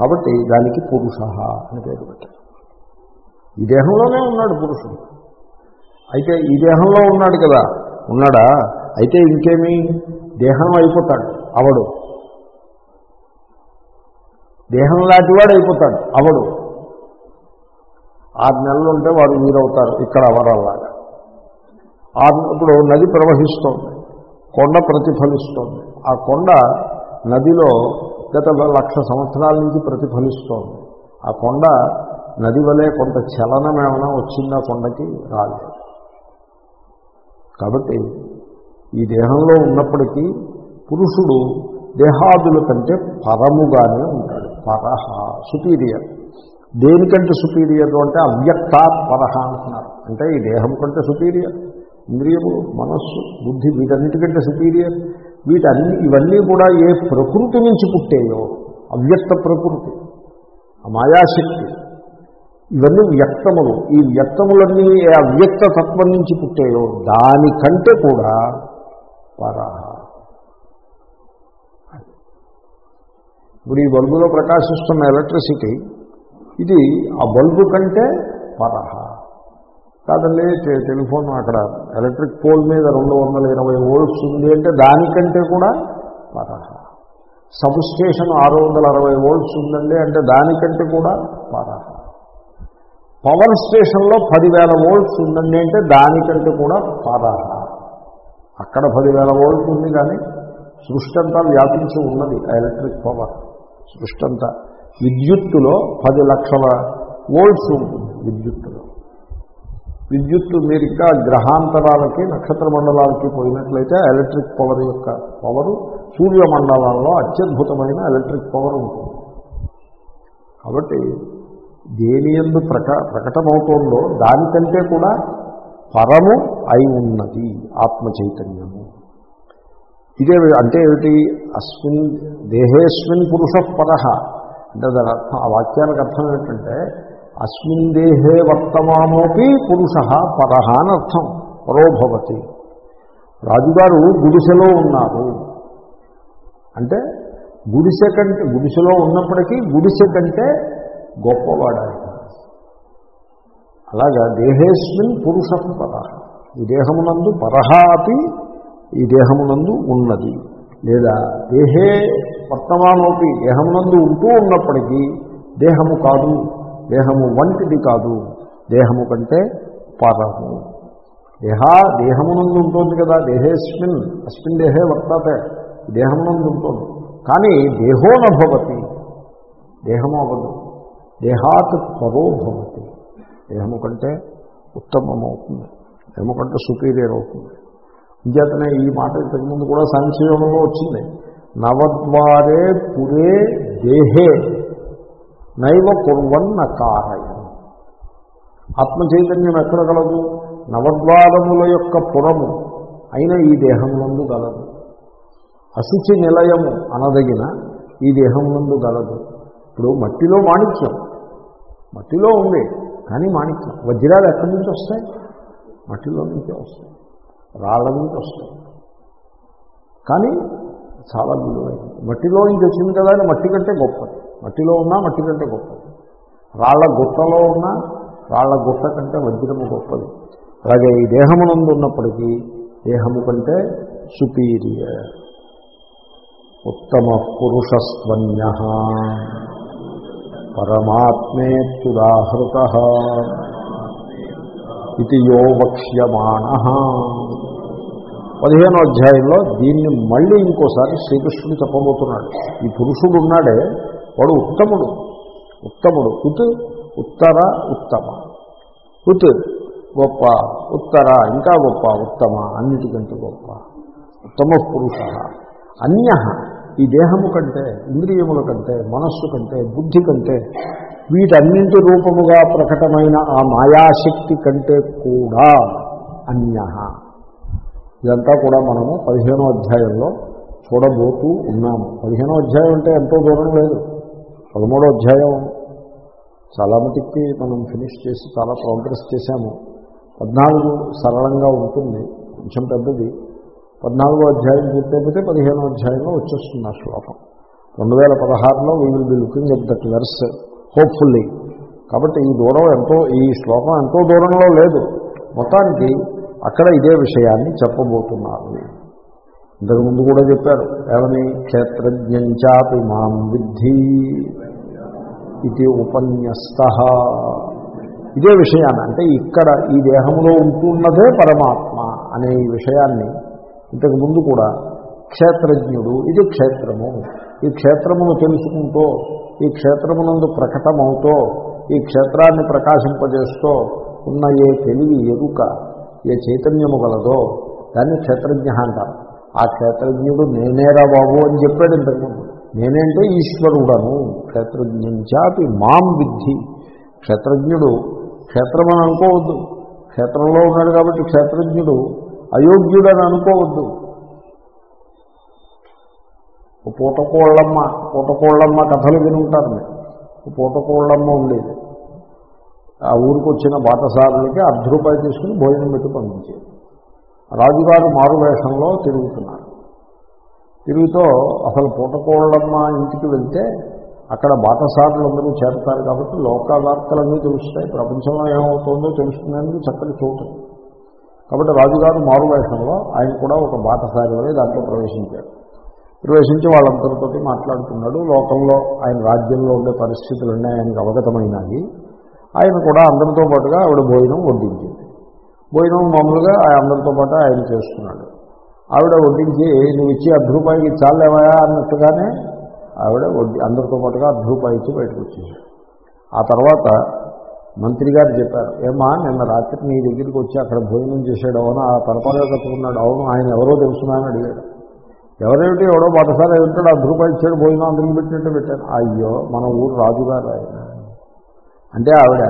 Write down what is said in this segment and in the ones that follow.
కాబట్టి దానికి పురుష అని పేరు పెట్టారు. ఈ దేహంలోనే ఉన్నాడు పురుషుడు. అయితే ఈ దేహంలో ఉన్నాడు కదా ఉన్నాడా? అయితే ఇంకేమి? దేహం అయిపోతాడు అవడు. దేహం లాంటివాడు అయిపోతాడు అవడు. ఆరు నెలలు ఉంటే వారు వీరవుతారు ఇక్కడ అవరాలాగా ఆరు ఇప్పుడు నది ప్రవహిస్తోంది కొండ ప్రతిఫలిస్తోంది. ఆ కొండ నదిలో గత లక్ష సంవత్సరాల నుంచి ప్రతిఫలిస్తోంది. ఆ కొండ నది వలె కొంత చలనం ఏమైనా వచ్చిందా కొండకి? రాలేదు. కాబట్టి ఈ దేహంలో ఉన్నప్పటికీ పురుషుడు దేహాదుల కంటే పరముగానే ఉంటాడు. పరహ సుపీరియర్. దేనికంటే సుపీరియర్ అంటే అవ్యక్త పరహ అంటున్నారు. అంటే ఈ దేహం కంటే సుపీరియర్. ఇంద్రియములు మనస్సు బుద్ధి వీటన్నిటికంటే సుపీరియర్. వీటన్ని ఇవన్నీ కూడా ఏ ప్రకృతి నుంచి పుట్టేయో అవ్యక్త ప్రకృతి ఆ మాయాశక్తి ఇవన్నీ వ్యక్తములు. ఈ వ్యక్తములన్నీ ఏ అవ్యక్త తత్వం నుంచి పుట్టేయో దానికంటే కూడా పరహ ఇప్పుడు ఈ బల్బులో ప్రకాశిస్తున్న ఎలక్ట్రిసిటీ ఇది ఆ బల్బు కంటే పరహ కాదండి టెలిఫోన్ అక్కడ ఎలక్ట్రిక్ పోల్ మీద రెండు వందల ఇరవై వోల్ట్స్ ఉంది అంటే దానికంటే కూడా పరహ సబ్ స్టేషన్ ఆరు వందల అరవై వోల్ట్స్ ఉందండి అంటే దానికంటే కూడా పరహ పవర్ స్టేషన్లో పదివేల వోల్ట్స్ ఉందండి అంటే దానికంటే కూడా పరహ అక్కడ పదివేల వోల్ట్స్ ఉంది కానీ సృష్టి అంతా వ్యాపించి ఉన్నది ఎలక్ట్రిక్ పవర్. సృష్టి అంతా విద్యుత్తులో పది లక్షల వోల్ట్స్ ఉంటుంది విద్యుత్తులో. విద్యుత్తు మీరు ఇంకా గ్రహాంతరాలకి నక్షత్ర మండలాలకి పోయినట్లయితే ఎలక్ట్రిక్ పవర్ యొక్క పవరు సూర్యమండలాల్లో అత్యద్భుతమైన ఎలక్ట్రిక్ పవర్ ఉంటుంది. కాబట్టి దేని ఎందు ప్రక ప్రకటమవుతోందో దానికంటే కూడా పరము అయి ఉన్నది ఆత్మ చైతన్యము. ఇదే అంటే ఏమిటి? అస్మిన్ దేహేస్మిన్ పురుష పరహ అంటే దాని అర్థం ఆ వాక్యానికి అర్థం ఏంటంటే అస్మిన్ దేహే వర్తమానోపి పురుష పర అనర్థం పరోభవతి రాజుగారు గుడిసెలో ఉన్నారు. అంటే గుడిసె కంటే గుడిసెలో ఉన్నప్పటికీ గుడిసె కంటే గొప్పవాడాలి అలాగా దేహేస్మిన్ పురుష పర. ఈ దేహమునందు పరహ అతి ఈ దేహమునందు ఉన్నది. లేదా దేహే వర్తమానోపి దేహమునందు ఉంటూ ఉన్నప్పటికీ దేహము కాదు. దేహము వంటిది కాదు. దేహము కంటే పరము. దేహ దేహమునందు ఉంటుంది కదా దేహేస్మిన్ అస్మిన్ దేహే వర్తతే. దేహమునందు ఉంటుంది. కానీ దేహోనభవతి దేహము అవ్వదు. దేహాత్ పరోభవతి దేహము కంటే ఉత్తమమవుతుంది. దేహము కంటే సుపీరియర్ అవుతుంది. ఇంచేతనే ఈ మాట ఇంతకుముందు కూడా సంక్షేమంలో వచ్చింది. నవద్వారే పురే దేహే. నైవ కుర్వన్న కారయం. ఆత్మ చైతన్యం ఎక్కడ గలదు నవద్వారముల యొక్క పురము అయిన ఈ దేహమునందు గలదు. అశుచి నిలయము అనదగిన ఈ దేహమునందు గలదు. ఇప్పుడు మట్టిలో మాణిక్యం. మట్టిలో ఉంది కానీ మాణిక్యం. వజ్రాలు ఎక్కడి నుంచి వస్తాయి? మట్టిలో నుంచే వస్తాయి. రాళ్ళ నుంచి వస్తాయి. కానీ చాలా విలువైంది మట్టిలో నుంచి వచ్చింది కదా అని మట్టి కంటే గొప్పది. మట్టిలో ఉన్నా మట్టి కంటే గొప్పది. రాళ్ళ గుట్టలో ఉన్నా రాళ్ళ గుట్ట కంటే వజ్రము గొప్పది. అలాగే ఈ దేహమునందు ఉన్నప్పటికీ దేహము కంటే సుపీరియర్. ఉత్తమ పురుషస్వన్య పరమాత్మేత్యుదాహృత ఇది యో వక్ష్యమాణ. పదిహేనో అధ్యాయంలో దీన్ని మళ్ళీ ఇంకోసారి శ్రీకృష్ణుడు చెప్పబోతున్నాడు. ఈ పురుషుడు ఉన్నాడే వాడు ఉత్తముడు. ఉత్తముడు. ఉత్ ఉత్తర ఉత్తమ. ఉత్ గొప్ప. ఉత్తర ఇంకా గొప్ప. ఉత్తమ. అన్నిటికంటే గొప్ప. ఉత్తమ పురుష. అన్య ఈ దేహము కంటే ఇంద్రియముల కంటే మనస్సు కంటే బుద్ధి కంటే వీటన్నింటి రూపముగా ప్రకటమైన ఆ మాయాశక్తి కంటే కూడా అన్య. ఇదంతా కూడా మనము పదిహేనో అధ్యాయంలో చూడబోతూ ఉన్నాము. పదిహేనో అధ్యాయం అంటే ఎంతో దూరం లేదు. పదమూడో అధ్యాయం. చాలా మటుకి మనం ఫినిష్ చేసి చాలా ప్రోగ్రెస్ చేశాము. పద్నాలుగు సరళంగా ఉంటుంది కొంచెం పెద్దది. పద్నాలుగో అధ్యాయం పూర్తయిపోతే పదిహేనో అధ్యాయంలో వచ్చేస్తుంది ఆ శ్లోకం. రెండు వేల పదహారులో we will be looking at that verse hopefully కాబట్టి ఈ దూరం ఎంతో ఈ శ్లోకం ఎంతో దూరంలో లేదు. మొత్తానికి అక్కడ ఇదే విషయాన్ని చెప్పబోతున్నారు. ఇంతకు ముందు కూడా చెప్పారు ఏమని? క్షేత్రజ్ఞంచాపి మాం విద్ధి. ఇది ఉపన్యస్త. ఇదే విషయాన్ని అంటే ఇక్కడ ఈ దేహంలో ఉంటున్నదే పరమాత్మ అనే ఈ విషయాన్ని ఇంతకు ముందు కూడా క్షేత్రజ్ఞుడు ఇది క్షేత్రము. ఈ క్షేత్రమును తెలుసుకుంటూ ఈ క్షేత్రమునందు ప్రకటమవుతూ ఈ క్షేత్రాన్ని ప్రకాశింపజేస్తూ ఉన్న ఏ తెలివి ఎరుక ఏ చైతన్యము గలదో దాన్ని క్షేత్రజ్ఞ అంటారు. ఆ క్షేత్రజ్ఞుడు నేనేరా బాబు అని చెప్పాడు ఇంతకుముందు నేనేంటే ఈశ్వరుడను. క్షేత్రజ్ఞంచాపి మాం విద్ధి. క్షేత్రజ్ఞుడు క్షేత్రం అని అనుకోవద్దు. క్షేత్రంలో ఉన్నాడు కాబట్టి క్షేత్రజ్ఞుడు అయోగ్యుడని అనుకోవద్దు. పూటకోళ్ళమ్మ పూటకోళ్ళమ్మ కథలు వినుంటారు మీరు. ఓ పూటకోళ్ళమ్మ ఉండేది. ఆ ఊరికి వచ్చిన బాటసారులకి అర్ధ రూపాయలు తీసుకుని భోజనం పెట్టి పంపించేది. రాజుగారు మారు వేషంలో తిరుగుతున్నారు. తిరుగుతో అసలు పూటకోళ్ళమ్మ ఇంటికి వెళ్తే అక్కడ బాటసారులందరూ చేరతారు కాబట్టి లోక వార్తలన్నీ తెలుస్తాయి. ప్రపంచంలో ఏమవుతుందో తెలుస్తుందని చక్కటి చోటు. కాబట్టి రాజుగారు మారు వేషంలో ఆయన కూడా ఒక బాటసారి వలె దాంట్లో ప్రవేశించాడు. ప్రవేశించి వాళ్ళందరితోటి మాట్లాడుతున్నాడు. లోకంలో ఆయన రాజ్యంలో ఉండే పరిస్థితులన్నీ ఆయనకు అవగతమైనవి ఆయన కూడా అందరితో పాటుగా ఆవిడ భోజనం వడ్డించింది. భోజనం మామూలుగా ఆ అందరితో పాటు ఆయన చేస్తున్నాడు. ఆవిడ వడ్డించి నువ్వు ఇచ్చి అర్ధ రూపాయికి చాలేవాయా? అన్నట్టుగానే ఆవిడ వడ్డీ అందరితో పాటుగా అర్ధ రూపాయి ఇచ్చి బయటకు వచ్చింది ఆ తర్వాత మంత్రి గారు చెప్పారు ఏమా నిన్న రాత్రి నీ దగ్గరికి వచ్చి అక్కడ భోజనం చేశాడు అవును? ఆ తలపాలో కట్టుకున్నాడు అవును ఆయన ఎవరో తెలుసునా? అడిగాడు. ఎవరేమిటి? ఎవడో బాటసారి ఉంటాడు అర్ధ రూపాయలు ఇచ్చాడు భోజనం అందరికి పెట్టినట్టు పెట్టాను అయ్యో మన ఊరు రాజుగారు ఆయన. అంటే ఆవిడ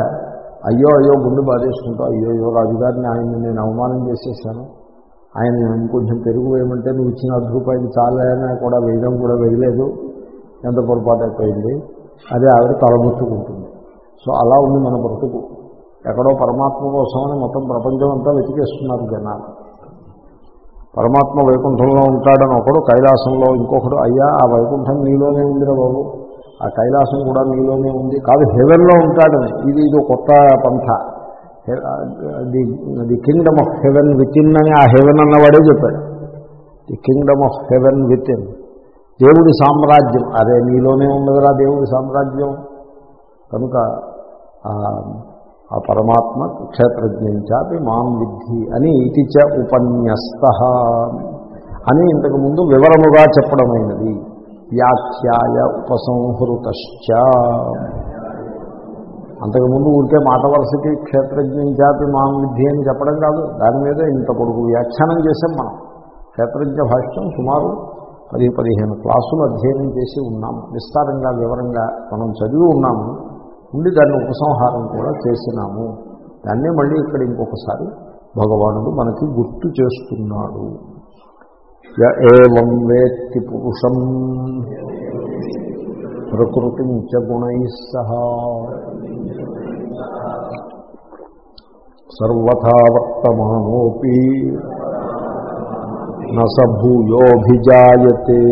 అయ్యో అయ్యో గుండు బాధేసుకుంటా అయ్యో అయ్యో రాజుగారిని ఆయన్ని నేను అవమానం చేసేసాను ఆయన కొంచెం పెరుగు వేయమంటే నువ్వు ఇచ్చిన అర్ధ రూపాయలు చాలని కూడా వేయడం కూడా వేయలేదు. ఎంత పొరపాటు అయిపోయింది? అదే ఆవిడ తలబుచ్చుకుంటుంది. సో అలా ఉంది మన బ్రతుకు. ఎక్కడో పరమాత్మ కోసమని మొత్తం ప్రపంచం అంతా వెతికేస్తున్నారు జనాలు. పరమాత్మ వైకుంఠంలో ఉంటాడని ఒకడు కైలాసంలో ఇంకొకడు అయ్యా ఆ వైకుంఠం నీలోనే ఉందిరా బాబు. ఆ కైలాసం కూడా నీలోనే ఉంది. కాదు హెవెన్లో ఉంటాడని. ఇది ఇది కొత్త పంథ. The the kingdom of heaven within అని ఆ హెవెన్ అన్నవాడే చెప్పాడు. The kingdom of heaven within దేవుడి సామ్రాజ్యం. అదే నీలోనే ఉన్నదిరా దేవుడి సామ్రాజ్యం. కనుక ఆ పరమాత్మ క్షేత్రజ్ఞంచాపి మాం విద్ధి అని ఇది చ ఉపన్యస్త. అని ఇంతకుముందు వివరముగా చెప్పడమైనది. వ్యాఖ్యాయ ఉపసంహృత అంతకుముందు ఊరికే మాట వరుసకి క్షేత్రజ్ఞంచాపి మా విద్య అని చెప్పడం కాదు. దాని మీద ఇంత పొడుగు వ్యాఖ్యానం చేసాం మనం. క్షేత్రజ్ఞ భాష్యం సుమారు పది పదిహేను క్లాసులు అధ్యయనం చేసి ఉన్నాము విస్తారంగా వివరంగా మనం చదివి ఉన్నాము. ఉండి దాన్ని ఉపసంహారం కూడా చేసినాము. దాన్నే మళ్ళీ ఇక్కడ ఇంకొకసారి భగవానుడు మనకి గుర్తు చేస్తున్నాడు. ఏం వేత్తి పురుషం ప్రకృతి గుణై సహా. సర్వథా వర్తమానోపి నూయోభిజాయతే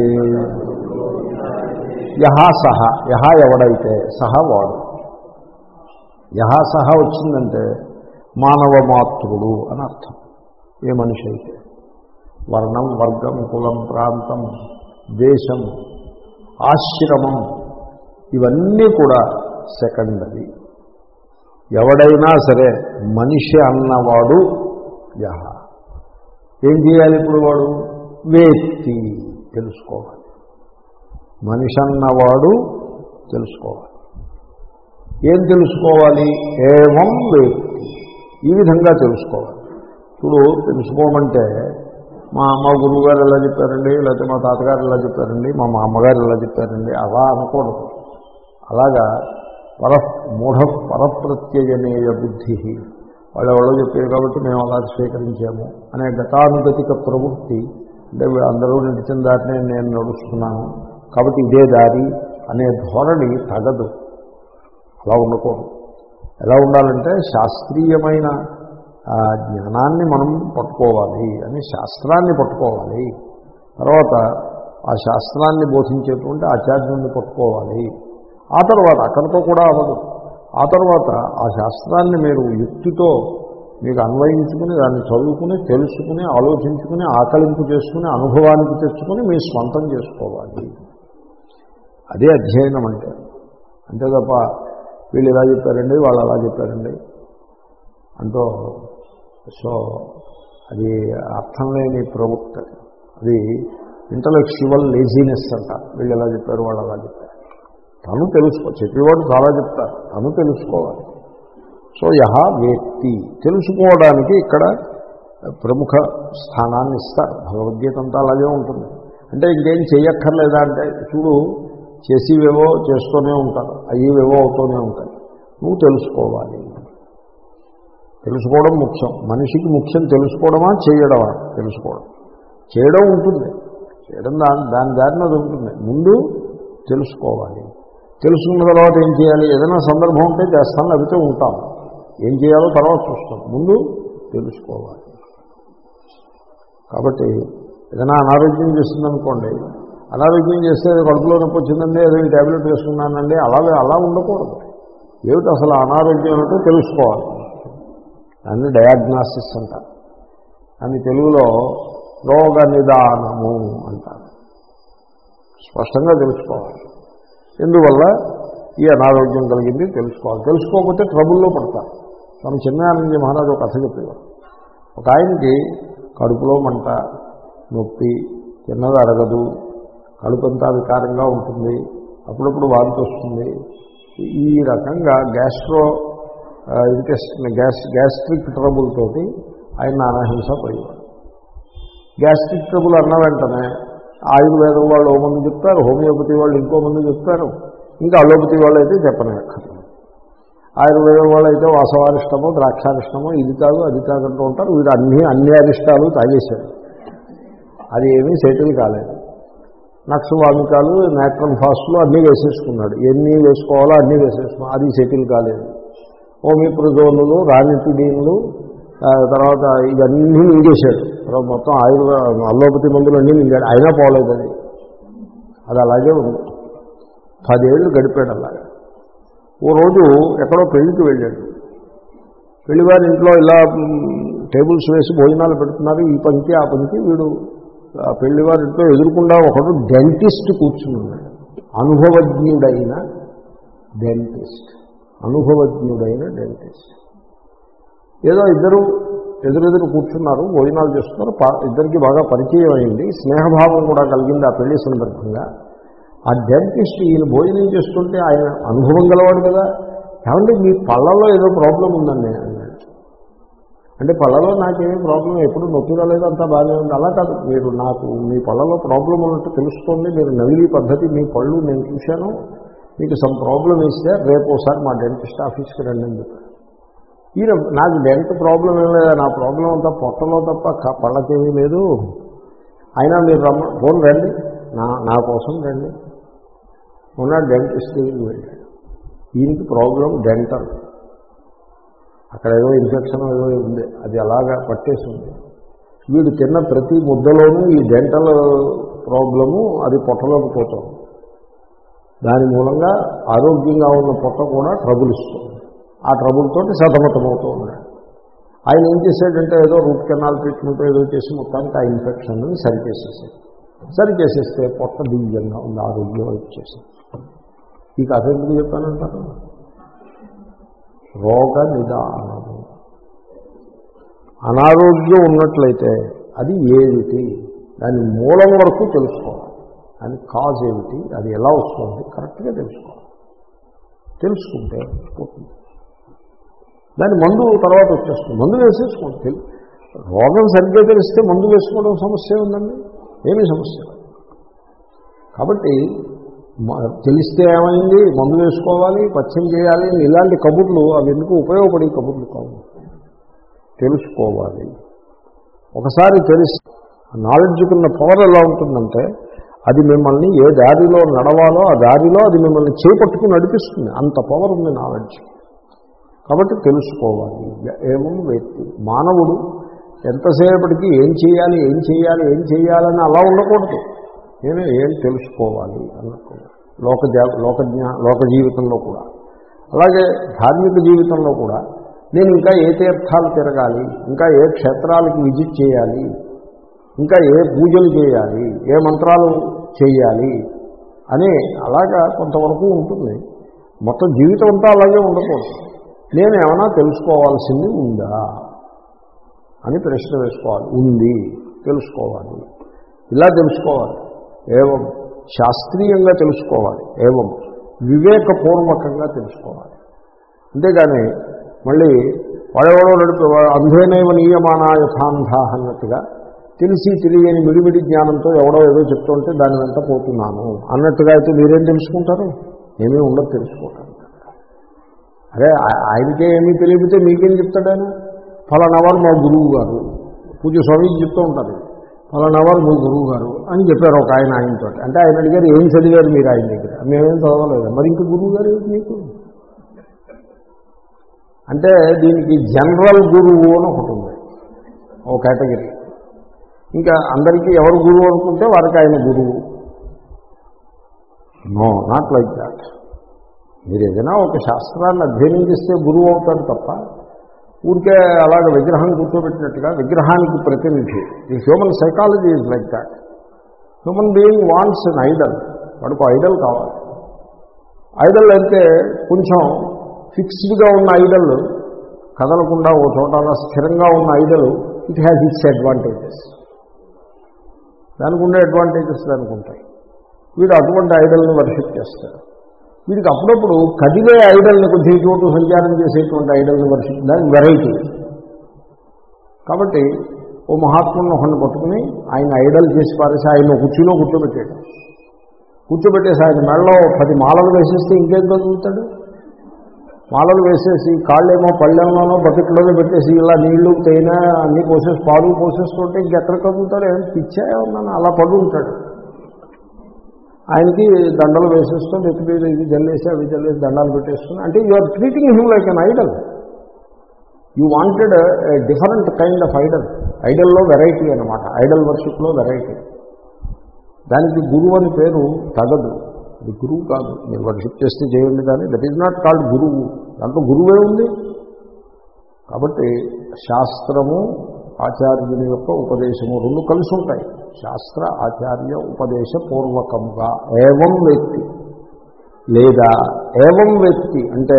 యహా సహ యహా ఎవడైతే సహ వాడు. యహా సహ వచ్చిందంటే మానవ మాతృడు అని అర్థం. ఏ మనిషి అయితే. వర్ణం వర్గం కులం ప్రాంతం దేశం ఆశ్రమం ఇవన్నీ కూడా సెకండరీ. ఎవడైనా సరే మనిషి అన్నవాడు యహ. ఏం చేయాలి ఇప్పుడు వాడు? వేత్తి తెలుసుకోవాలి. మనిషి అన్నవాడు తెలుసుకోవాలి. ఏం తెలుసుకోవాలి? ఏమం వేత్తి ఈ విధంగా తెలుసుకోవాలి. ఇప్పుడు తెలుసుకోమంటే మా అమ్మ గురువుగారు ఎలా చెప్పారండి? లేకపోతే మా తాతగారు ఎలా చెప్పారండి? మా మా అమ్మగారు ఎలా చెప్పారండి? అలా అనకూడదు. అలాగా పర మూఢ పరప్రత్యయనేయ బుద్ధి. వాళ్ళు ఎవరో చెప్పారు కాబట్టి మేము అలా స్వీకరించాము. అనే గతానుగతిక ప్రవృత్తి అంటే అందరూ నడిచిన దాటినే నేను నడుస్తున్నాను. కాబట్టి ఇదే దారి అనే ధోరణి తగదు. అలా ఉండకూడదు. ఎలా ఉండాలంటే శాస్త్రీయమైన జ్ఞానాన్ని మనం పట్టుకోవాలి అని శాస్త్రాన్ని పట్టుకోవాలి. తర్వాత ఆ శాస్త్రాన్ని బోధించేటువంటి ఆచార్యుణ్ణి పట్టుకోవాలి. ఆ తర్వాత అక్కడితో కూడా అవ్వదు. ఆ తర్వాత ఆ శాస్త్రాన్ని మీరు యుక్తితో మీకు అన్వయించుకుని దాన్ని చదువుకుని తెలుసుకుని ఆలోచించుకుని ఆకలింపు చేసుకుని అనుభవానికి తెచ్చుకుని మీ స్వంతం చేసుకోవాలి. అదే అధ్యయనం అంటే. అంతే తప్ప వీళ్ళు ఇలా చెప్పారండి వాళ్ళు అలా చెప్పారండి. అంటూ సో అది అర్థం లేని ప్రవృత్తి. అది. ఇంటలెక్చువల్ లేజీనెస్ అంట. వీళ్ళు ఎలా చెప్పారు వాళ్ళు అలా చెప్పారు. తను తెలుసుకో చెప్పేవాడు చాలా చెప్తారు. తను తెలుసుకోవాలి. సో యహ వేత్తి తెలుసుకోవడానికి ఇక్కడ ప్రముఖ స్థానాన్ని ఇస్తారు. భగవద్గీత అంతా అలాగే ఉంటుంది. అంటే ఇంకేం చేయక్కర్లేదా అంటే చూడు చేసేవేవో చేస్తూనే ఉంటారు. అయ్యేవేవో అవుతూనే ఉంటాయి నువ్వు తెలుసుకోవాలి. తెలుసుకోవడం ముఖ్యం. మనిషికి ముఖ్యం తెలుసుకోవడమా చేయడమా? తెలుసుకోవడం. చేయడం ఉంటుంది. చేయడం దాని దాని దారిన ఉంటుంది. ముందు తెలుసుకోవాలి. తెలుసుకున్న తర్వాత ఏం చేయాలి? ఏదైనా సందర్భం ఉంటే చేస్తాను లేకపోతే ఉంటాం ఏం చేయాలో తర్వాత చూస్తాం ముందు తెలుసుకోవాలి. కాబట్టి ఏదైనా అనారోగ్యం చేసిందనుకోండి అనారోగ్యం చేస్తే కడుపులో నొప్పి వచ్చిందండి ఏదో ట్యాబ్లెట్ వేసుకున్నానండి అలాగే అలా ఉండకూడదు. ఏమిటి అసలు అనారోగ్యం అంటే తెలుసుకోవాలి. దాన్ని డయాగ్నాసిస్ అంటారు. అని తెలుగులో రోగ నిదానము అంటారు. స్పష్టంగా తెలుసుకోవాలి. ఎందువల్ల ఈ అనారోగ్యం కలిగింది తెలుసుకోవాలి. తెలుసుకోకపోతే ట్రబుల్లో పడతారు మన చిన్నానంద మహారాజు ఒక కథ చెప్పేవారు. ఒక ఆయనకి కడుపులో మంట నొప్పి తిన్నది కడుపు అంతా వికారంగా ఉంటుంది అప్పుడప్పుడు వాంతి వస్తుంది. ఈ రకంగా gastro intestine gas gastric trouble తోటి ఆయన నానాహింస పడేవాడు గ్యాస్ట్రిక్ ట్రబుల్ అన్న వెంటనే ఆయుర్వేదం వాళ్ళు ఓ మందు చెప్తారు హోమియోపతి వాళ్ళు ఇంకో మంది చెప్తారు. ఇంకా అలోపతి వాళ్ళు అయితే చెప్పనే ఆయుర్వేదం వాళ్ళు అయితే వాసవారిష్టమో ద్రాక్షారిష్టము ఇది కాదు అది కాదంటూ ఉంటారు. వీరు అన్ని అన్ని అరిష్టాలు తాగేశారు అది ఏమీ సెటిల్ కాలేదు. నక్స్ వామికాలు నేట్రన్ ఫాస్ట్లు అన్నీ వేసేసుకున్నాడు. ఎన్ని వేసుకోవాలో అన్నీ వేసేసుకున్నాడు. అది సెటిల్ కాలేదు. ఓమిప్రజోనులు రానిపిడీన్లు తర్వాత ఇవన్నీ మింగేశాడు. తర్వాత మొత్తం ఆయుర్వ అల్లోపతి మందులు అన్నీ మింగాడు. అయినా పోలేదు అది అది అలాగే ఉంది. పదేళ్ళు గడిపాడు అలాగే. ఓ రోజు ఎక్కడో పెళ్ళికి వెళ్ళాడు. పెళ్ళివారి ఇంట్లో ఇలా టేబుల్స్ వేసి భోజనాలు పెడుతున్నారు. ఈ పంక్తి ఆ పంక్తి వీడు ఆ పెళ్ళివారి ఇంట్లో ఎదురుకుండా ఒకడు డెంటిస్ట్ కూర్చుని ఉన్నాడు అనుభవజ్ఞుడైన డెంటిస్ట్. అనుభవజ్ఞుడైన డెంటిస్ట్. ఏదో ఇద్దరు ఎదురెదురు కూర్చున్నారు భోజనాలు చేస్తున్నారు ఇద్దరికి బాగా పరిచయం అయింది. స్నేహభావం కూడా కలిగింది ఆ పెళ్ళి సందర్భంగా. ఆ డెంటిస్ట్ ఈయన భోజనం చేస్తుంటే ఆయన అనుభవం గలవాడు కదా. కాబట్టి మీ పళ్ళలో ఏదో ప్రాబ్లం ఉందండి? అన్నాడు అంటే పళ్ళలో నాకేమీ ప్రాబ్లం ఎప్పుడు నొప్పి రాలేదు అంతా బాగానే ఉంది. అలా కాదు. మీరు నాకు మీ పళ్ళలో ప్రాబ్లం ఉన్నట్టు తెలుస్తోంది. మీరు నవిలీ పద్ధతి మీ పళ్ళు నేను చూశాను. మీకు సమ్ ప్రాబ్లం ఇస్తే రేపు ఒకసారి మా డెంటిస్ట్ ఆఫీస్కి రండి అని చెప్పారు. ఈయన నాకు డెంట్ ప్రాబ్లం ఏం లేదా? నా ప్రాబ్లం అంతా పొట్టలో తప్ప క- పళ్ళకేమీ లేదు. అయినా మీరు రమ్మ ఫోన్ రండి. నా నా కోసం రండి. ఉన్న డెంటిస్ట్ దగ్గరికి వెళ్ళాడు. ఈయనకి ప్రాబ్లం డెంటల్. అక్కడ ఏదో ఇన్ఫెక్షన్ ఏదో ఉంది. అది అలాగా పట్టేసి ఉంది వీడు తిన్న ప్రతి ముద్దలోనూ ఈ డెంటల్ ప్రాబ్లము అది పొట్టలోకి పోతుంది. దాని మూలంగా ఆరోగ్యంగా ఉన్న పొట్ట కూడా ట్రబుల్ ఇస్తుంది. ఆ ట్రబుల్తో సతమతమవుతూ ఉన్నాడు. ఆయన ఏం చేశాడంటే ఏదో రూట్ కెనాల్ ట్రీట్మెంట్ ఏదో చేసి మొత్తానికి ఆ ఇన్ఫెక్షన్ సరిచేసేసాడు. సరిచేసేస్తే పొట్ట దివ్యంగా ఉంది ఆరోగ్యం వచ్చేసింది ఈ కథ ఎందుకు చెప్పానంటారు? రోగ నిదానము. అనారోగ్యం ఉన్నట్లయితే అది ఏమిటి? దాని మూలం వరకు తెలుసుకోవాలి. దాని కాజ్ ఏమిటి? అది ఎలా వస్తుంది? కరెక్ట్గా తెలుసుకోవాలి. తెలుసుకుంటే పోతుంది. దాని మందు తర్వాత వచ్చేస్తుంది. మందు వేసేసుకోండి. తెలియదు రోగం సరిగ్గా తెలిస్తే మందు వేసుకోవడం సమస్య ఉందండి? ఏమీ సమస్య కాబట్టి మ- తెలిస్తే ఏమైంది? మందు వేసుకోవాలి పచ్చం చేయాలి ఇలాంటి కబుర్లు అవి ఎందుకు ఉపయోగపడే కబుర్లు కావు. తెలుసుకోవాలి. ఒకసారి తెలిసి నాలెడ్జ్కున్న పవర్ ఎలా ఉంటుందంటే అది మిమ్మల్ని ఏ దారిలో నడవాలో ఆ దారిలో అది మిమ్మల్ని చేపట్టుకుని నడిపిస్తుంది. అంత పవర్ ఉంది నాలెడ్జ్. కాబట్టి తెలుసుకోవాలి. ఏమో వ్యక్తి మానవుడు ఎంతసేపటికి ఏం చేయాలి ఏం చేయాలి ఏం చేయాలని అలా ఉండకూడదు. నేను ఏం తెలుసుకోవాలి అన్నట్టు. లోక లోక జ్ఞా లోక జీవితంలో కూడా. అలాగే ధార్మిక జీవితంలో కూడా నేను ఇంకా ఏ తీర్థాలు తిరగాలి ఇంకా ఏ క్షేత్రాలకు విజిట్ చేయాలి ఇంకా ఏ పూజలు చేయాలి ఏ మంత్రాలు చేయాలి అని అలాగా కొంతవరకు ఉంటుంది. మొత్తం జీవితం అంతా అలాగే ఉండకూడదు. నేను ఏమైనా తెలుసుకోవాల్సింది ఉందా? అని ప్రశ్న వేసుకోవాలి. ఉంది. తెలుసుకోవాలి. ఇలా తెలుసుకోవాలి. ఏవం? శాస్త్రీయంగా తెలుసుకోవాలి. ఏవం? వివేకపూర్వకంగా తెలుసుకోవాలి. అంతేగాని మళ్ళీ వాడెవడో నడిపి అంధేనైవ నియమానా యథాంధ అన్నట్టుగా తెలిసి తెలియని మిడిమిడి జ్ఞానంతో ఎవడో ఏదో చెప్తుంటే దాని వెంట పోతున్నాను. అన్నట్టుగా అయితే మీరేం తెలుసుకుంటారు? ఏమీ ఉండదు తెలుసుకోవటానికి అరే ఆ- ఆయనకే ఏమీ తెలియకపోతే మీకేం చెప్తాడు ఆయన? ఫలానవారు మా గురువు గారు. పూజ స్వామీజీ చెప్తూ ఉంటారు. ఫలానవారు మా గురువు గారు అని చెప్పారు ఒక ఆయన ఆయనతో. అంటే ఆయన అడిగారు ఏం చదివారు మీరు ఆయన దగ్గర? మేమేం చదవలేదు. మరి ఇంక గురువు గారు మీకు? అంటే దీనికి జనరల్ గురువు అని ఒకటి ఉంది. ఓ కేటగిరీ. ఇంకా అందరికీ ఎవరు గురువు అనుకుంటే వారికి ఆయన గురువు. No not like that. మీరు ఏదైనా ఒక శాస్త్రాన్ని అధ్యయనం చేస్తే గురువు అవుతారు తప్ప ఊరికే అలాగ విగ్రహం కూర్చోబెట్టినట్టుగా విగ్రహానికి ప్రతినిధి. ఈ human psychology is like that human being wants an idol వాడికి ఐడల్ కావాలి. ఐడల్ అయితే కొంచెం ఫిక్స్డ్గా ఉన్న ఐడల్ కదలకుండా ఓ చోట స్థిరంగా ఉన్న idol it has its advantages దానికి ఉండే అడ్వాంటేజెస్ దానికి ఉంటాయి. వీడు అటువంటి ఐడల్ని వర్షిప్ చేస్తాడు. వీడికి అప్పుడప్పుడు కదిలే ఐడల్ని కొద్ది చోటు సంచారం చేసేటువంటి ఐడల్ని వర్షిప్ దానికి వెరైటీ కాబట్టి ఓ మహాత్ముని ఒకరిని పట్టుకుని ఆయన ఐడల్ చేసి పారేసి ఆయన కుర్చీలో కూర్చోబెట్టాడు. కూర్చోబెట్టేసి ఆయన మెడలో పది మాలలు వేసేస్తే ఇంకేం చదువుతాడు? మాలలు వేసేసి కాళ్ళేమో పళ్ళెంలోనో బకెట్లోనో పెట్టేసి ఇలా నీళ్ళు తేనె అన్నీ పోసేసి పాలు పోసేస్తుంటే ఇంకెక్కడ కదులుతాడు? ఏం పిచ్చా ఉన్నాను అలా పడు ఉంటాడు ఆయనకి దండలు వేసేస్తూ నెత్తి మీద ఇది జల్లేసి అవి జల్లేసి దండాలు పెట్టేస్తున్నా. అంటే you are treating him like an idol you wanted different kind of idol ఐడల్లో variety అనమాట ఐడల్ వర్షిప్లో వెరైటీ దానికి గురువు అని పేరు తగదు. ఇది గురువు కాదు. మీరు వర్షిప్ చేస్తే చేయండి కానీ దట్ ఈజ్ నాట్ కాల్డ్ గురువు. దాంట్లో గురువే ఉంది. కాబట్టి శాస్త్రము ఆచార్యుని యొక్క ఉపదేశము రెండు కలిసి ఉంటాయి. శాస్త్ర ఆచార్య ఉపదేశ పూర్వకముగా ఏవం వ్యక్తి లేదా ఏవం వ్యక్తి అంటే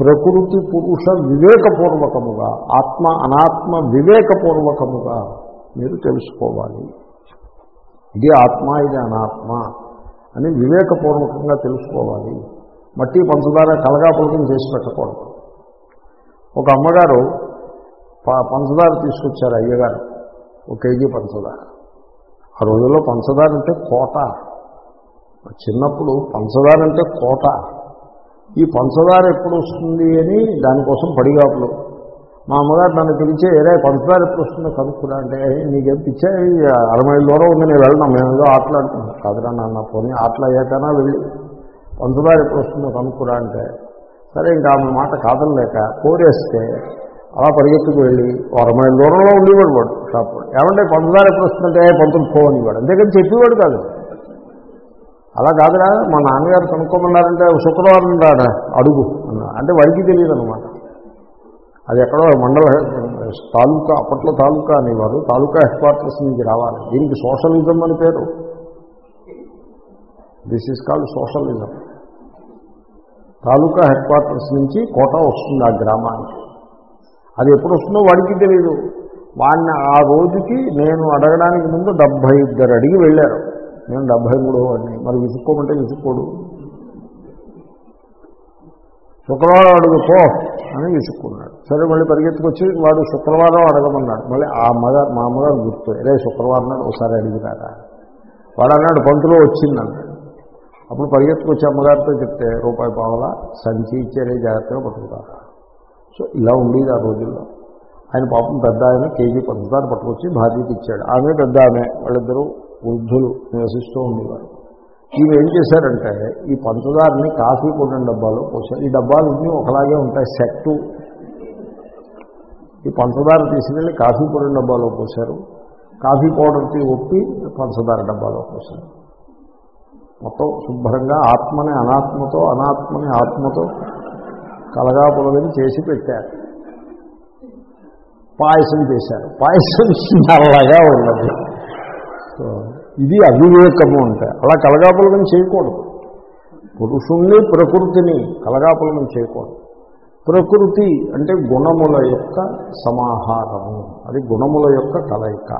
ప్రకృతి పురుష వివేకపూర్వకముగా ఆత్మ అనాత్మ వివేకపూర్వకముగా మీరు తెలుసుకోవాలి. ఇది ఆత్మ ఇది అనాత్మ అని వివేకపూర్వకంగా తెలుసుకోవాలి. మట్టి పంచదార కలగాపులకం చేసి పెట్టకూడదు. ఒక అమ్మగారు పంచదార తీసుకొచ్చారు అయ్యగారు. ఒక కేజీ పంచదార. ఆ రోజుల్లో పంచదార అంటే కోట. చిన్నప్పుడు పంచదార అంటే కోట. ఈ పంచదార ఎప్పుడు వస్తుంది అని దానికోసం పడిగాపులు. మా అమ్మగారు నన్ను పిలిచే ఏరే పంచదార ఎప్పుడు వస్తుందో కనుక్కురా. అంటే నీకేం పిచ్చా ఈ అరమైల దూరం ఉంది నేను వెళ్దాం మేము ఏదో ఆటలాడుతున్నాం కాదురా నాన్న పోనీ ఆటలు అయ్యాకనా వెళ్ళి. పంచదార ఎప్పుడు వస్తుందో కనుక్కురా. అంటే సరే ఇంకా ఆమె మాట కాదనలేక కోరేస్తే అలా పరిగెత్తుకు వెళ్ళి ఓ అరమైల దూరంలో ఉండేవాడు వాడు షాప్ వాడు ఏమంటే పంచదార ఎప్పుడు వస్తుందంటే "ఏ, పంతులు పో అనేవాడు. అంతేకాని చెప్పేవాడు కాదు. అలా కాదురా మా నాన్నగారు కనుక్కోమన్నారంటే శుక్రవారం రాడా అడుగు అన్నా. అంటే వాడికి తెలియదు అనమాట అది ఎక్కడో మండల తాలూకా అప్పట్లో తాలూకా అనేవారు. తాలూకా హెడ్ క్వార్టర్స్ నుంచి రావాలి. దీనికి సోషలిజం అని పేరు. This is called socialism. Taluka headquarters నుంచి కోట వస్తుంది ఆ గ్రామానికి. అది ఎప్పుడు వస్తుందో వాడికి తెలియదు వాడిని ఆ రోజుకి నేను అడగడానికి ముందు డెబ్భై ఇద్దరు అడిగి వెళ్ళారు. నేను డెబ్భై మూడో వాడిని. మరి విసుక్కోమంటే విసుక్కోడు. శుక్రవారం అడుగు పో అని విసుక్కున్నాడు. సరే మళ్ళీ పరిగెత్తుకొచ్చి వాడు శుక్రవారం అడగమన్నాడు. మళ్ళీ ఆ మగ మా అమ్మగారు గుర్తు రే శుక్రవారం నాడు ఒకసారి అడిగినారా వాడు అన్నాడు పంతులో వచ్చిందన్నాడు అప్పుడు పరిగెత్తుకొచ్చి అమ్మగారితో చెప్తే రూపాయి పావలా సంచి ఇచ్చారే జాగ్రత్తగా పట్టుకుంటారా సో ఇలా ఉండేది ఆ రోజుల్లో. ఆయన పాపం పెద్ద ఆయన కేజీ పంచదార పట్టుకొచ్చి భార్యకి ఇచ్చాడు. ఆమె పెద్ద ఆమె వాళ్ళిద్దరూ వృద్ధులు నివసిస్తూ ఉండేవారు. ఈమె ఏం చేశారంటే ఈ పంచదారని కాఫీ కొట్టిన డబ్బాలో పోసారు ఈ డబ్బాలు అన్నీ ఒకలాగే ఉంటాయి సెట్టు ఈ పంచదార తీసుకెళ్ళి కాఫీ పొడి డబ్బాలో పోశారు. కాఫీ పౌడర్కి ఒప్పి పంచదార డబ్బాలో పోసారు మొత్తం శుభ్రంగా ఆత్మని అనాత్మతో అనాత్మని ఆత్మతో కలగాపులగని చేసి పెట్టారు. పాయసం చేశారు. పాయసం నల్లగా ఉన్నది. సో ఇది అవివేకము అంటే. అలా కలగాపులగని చేయకూడదు. పురుషుణ్ణి ప్రకృతిని కలగాపులగని చేయకూడదు. ప్రకృతి అంటే గుణముల యొక్క సమాహారము. అది గుణముల యొక్క కలయిక.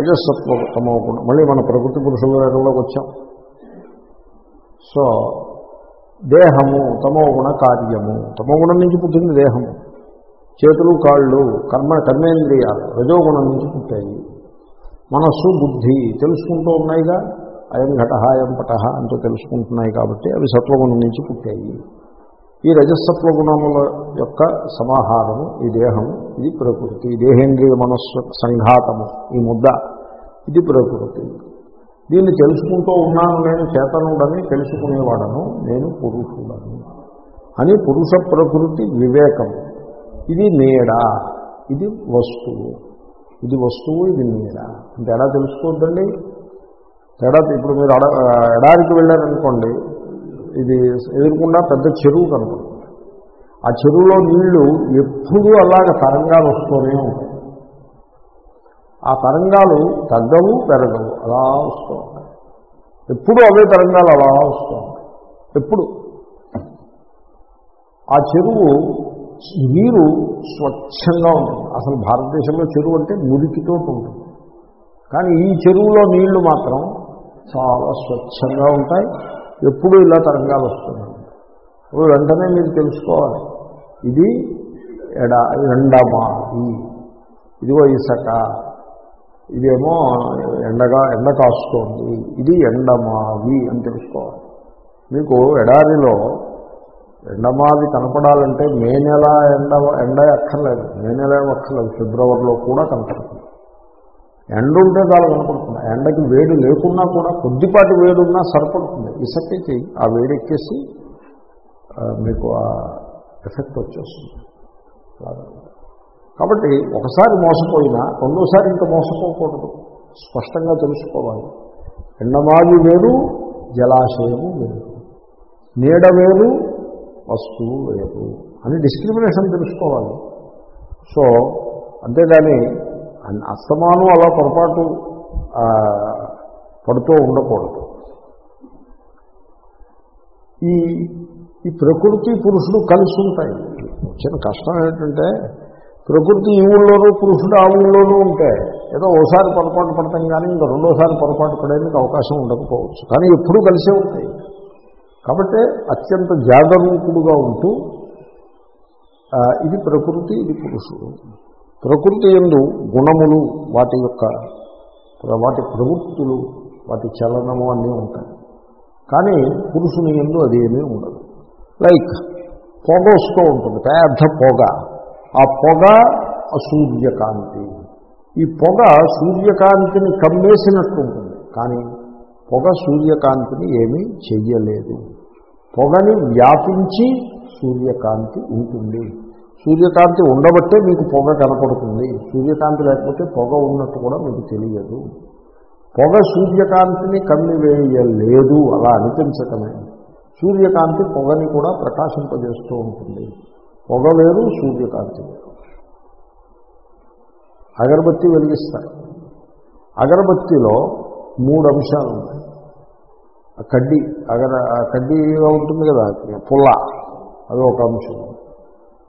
రజస్వత్వ తమో గుణం. మళ్ళీ మన ప్రకృతి పురుషుల రంగంలోకి వచ్చాం. సో దేహము తమో గుణ కార్యము. తమో గుణం నుంచి పుట్టింది దేహము. చేతులు కాళ్ళు కర్మ కర్మేంద్రియాలు రజోగుణం నుంచి పుట్టాయి. మనస్సు బుద్ధి తెలుసుకుంటూ ఉన్నాయిగా. అయం ఘట అయం పటహ అంటూ తెలుసుకుంటున్నాయి కాబట్టి అవి సత్వగుణం నుంచి పుట్టాయి. ఈ రజసత్వ గుణముల యొక్క సమాహారము ఈ దేహం ఇది ప్రకృతి. దేహేంద్రియ మనస్సు సంఘాతము ఈ ముద్ద ఇది ప్రకృతి. దీన్ని తెలుసుకుంటూ ఉన్నాను నేను చేతనుడని తెలుసుకునేవాడను నేను పురుషుడను అని పురుష ప్రకృతి వివేకం. ఇది నీడ ఇది వస్తువు. ఇది వస్తువు ఇది నీడ. అంటే ఎలా తెలుసుకోవద్దండి? తేడా ఇప్పుడు మీరు అడ ఎడారికి వెళ్ళారనుకోండి ఇది ఎదుర్కొన్నా పెద్ద చెరువు కనుక ఆ చెరువులో నీళ్ళు ఎప్పుడూ అలాగ తరంగాలు వస్తూనే ఉంటాయి. ఆ తరంగాలు తగ్గవు పెరగవు. అలా వస్తూ ఉంటాయి. ఎప్పుడు అవే తరంగాలు అలా వస్తూ ఉంటాయి. ఎప్పుడు? ఆ చెరువు నీరు స్వచ్ఛంగా ఉంటుంది. అసలు భారతదేశంలో చెరువు అంటే మురికితో ఉంటుంది. కానీ ఈ చెరువులో నీళ్ళు మాత్రం చాలా స్వచ్ఛంగా ఉంటాయి. ఎప్పుడు ఇలా తరంగాలు వస్తున్నాయి ఇప్పుడు వెంటనే మీరు తెలుసుకోవాలి. ఇది ఎడ ఎండమావి ఇదిగో ఇసక. ఇదేమో ఎండగా ఎండ కాస్తోంది. ఇది ఎండమావి అని తెలుసుకోవాలి. మీకు ఎడారిలో ఎండమావి కనపడాలంటే మే నెల ఎండ ఎండ అక్కర్లేదు మే నెల అక్కర్లేదు ఫిబ్రవరిలో కూడా కనపడుతుంది. ఎండ ఉంటే చాలా కనపడుతుంది. ఎండకి వేడి లేకున్నా కూడా కొద్దిపాటి వేడి ఉన్నా సరిపడుతుంది ఇసక్కి ఆ వేడి ఎక్కేసి మీకు ఆ ఎఫెక్ట్ వచ్చేస్తుంది. కాబట్టి ఒకసారి మోసపోయినా రెండోసారి ఇంకా మోసపోకూడదు. స్పష్టంగా తెలుసుకోవాలి. ఎండమావి వేరు జలాశయము వేరు. నీడ వేరు వస్తువు వేరు అని డిస్క్రిమినేషన్ తెలుసుకోవాలి. సో అంతేగాని అస్తమానం అలా పొరపాటు పడుతూ ఉండకూడదు. ఈ ఈ ప్రకృతి పురుషుడు కలిసి ఉంటాయి. వచ్చిన కష్టం ఏంటంటే ప్రకృతి ఈ ఊళ్ళోనూ పురుషుడు ఆ ఊళ్ళోనూ ఉంటే ఏదో ఓసారి పొరపాటు పడతాం కానీ ఇంకా రెండోసారి పొరపాటు పడేందుకు అవకాశం ఉండకపోవచ్చు. కానీ ఎప్పుడూ కలిసే ఉంటాయి. కాబట్టి అత్యంత జాగరూకుడుగా ఉంటూ ఇది ప్రకృతి ఇది పురుషుడు. ప్రకృతి ఎందు గుణములు వాటి యొక్క వాటి ప్రవృత్తులు వాటి చలనము అన్నీ ఉంటాయి. కానీ పురుషుని ఎందు అదేమీ ఉండదు. లైక్ పొగ వస్తూ ఉంటుంది. పెద్ద పొగ. ఆ పొగ సూర్యకాంతి. ఈ పొగ సూర్యకాంతిని కమ్మేసినట్టు ఉంటుంది కానీ పొగ సూర్యకాంతిని ఏమీ చెయ్యలేదు. పొగని వ్యాపించి సూర్యకాంతి ఉంటుంది. సూర్యకాంతి ఉండబట్టే మీకు పొగ కనపడుతుంది. సూర్యకాంతి లేకపోతే పొగ ఉన్నట్టు కూడా మీకు తెలియదు. పొగ సూర్యకాంతిని కమ్మివేయలేదు అలా అనిపించటమే. సూర్యకాంతి పొగని కూడా ప్రకాశింపజేస్తూ ఉంటుంది. పొగ వేరు సూర్యకాంతి. వేరు అగరబత్తి వెలిగిస్తారు అగరబత్తిలో మూడు అంశాలు ఉన్నాయి ఆ కడ్డీ అగర ఆ కడ్డీగా ఉంటుంది కదా పుల్ల అది ఒక అంశం.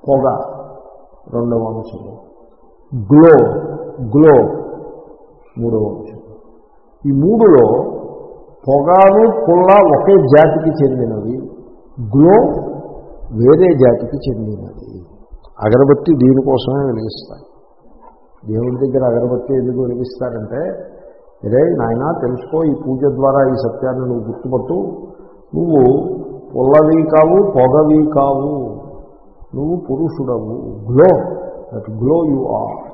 పొగ రెండవ అంశము గ్లో గ్లో మూడవ అంశం. ఈ మూడులో పొగాను పుల్ల ఒకే జాతికి చెందినవి. గ్లో వేరే జాతికి చెందినది. అగరబత్తి దీనికోసమే వెలిగిస్తారు. దేవుడి దగ్గర అగరబత్తి ఎందుకు వెలిగిస్తారంటే రే నాయన తెలుసుకో ఈ పూజ ద్వారా ఈ సత్యాన్ని నువ్వు గుర్తుపట్టు. నువ్వు పొల్లవి కావు పొగవి కావు. నువ్వు పురుషుడవు. Glow that glow you are.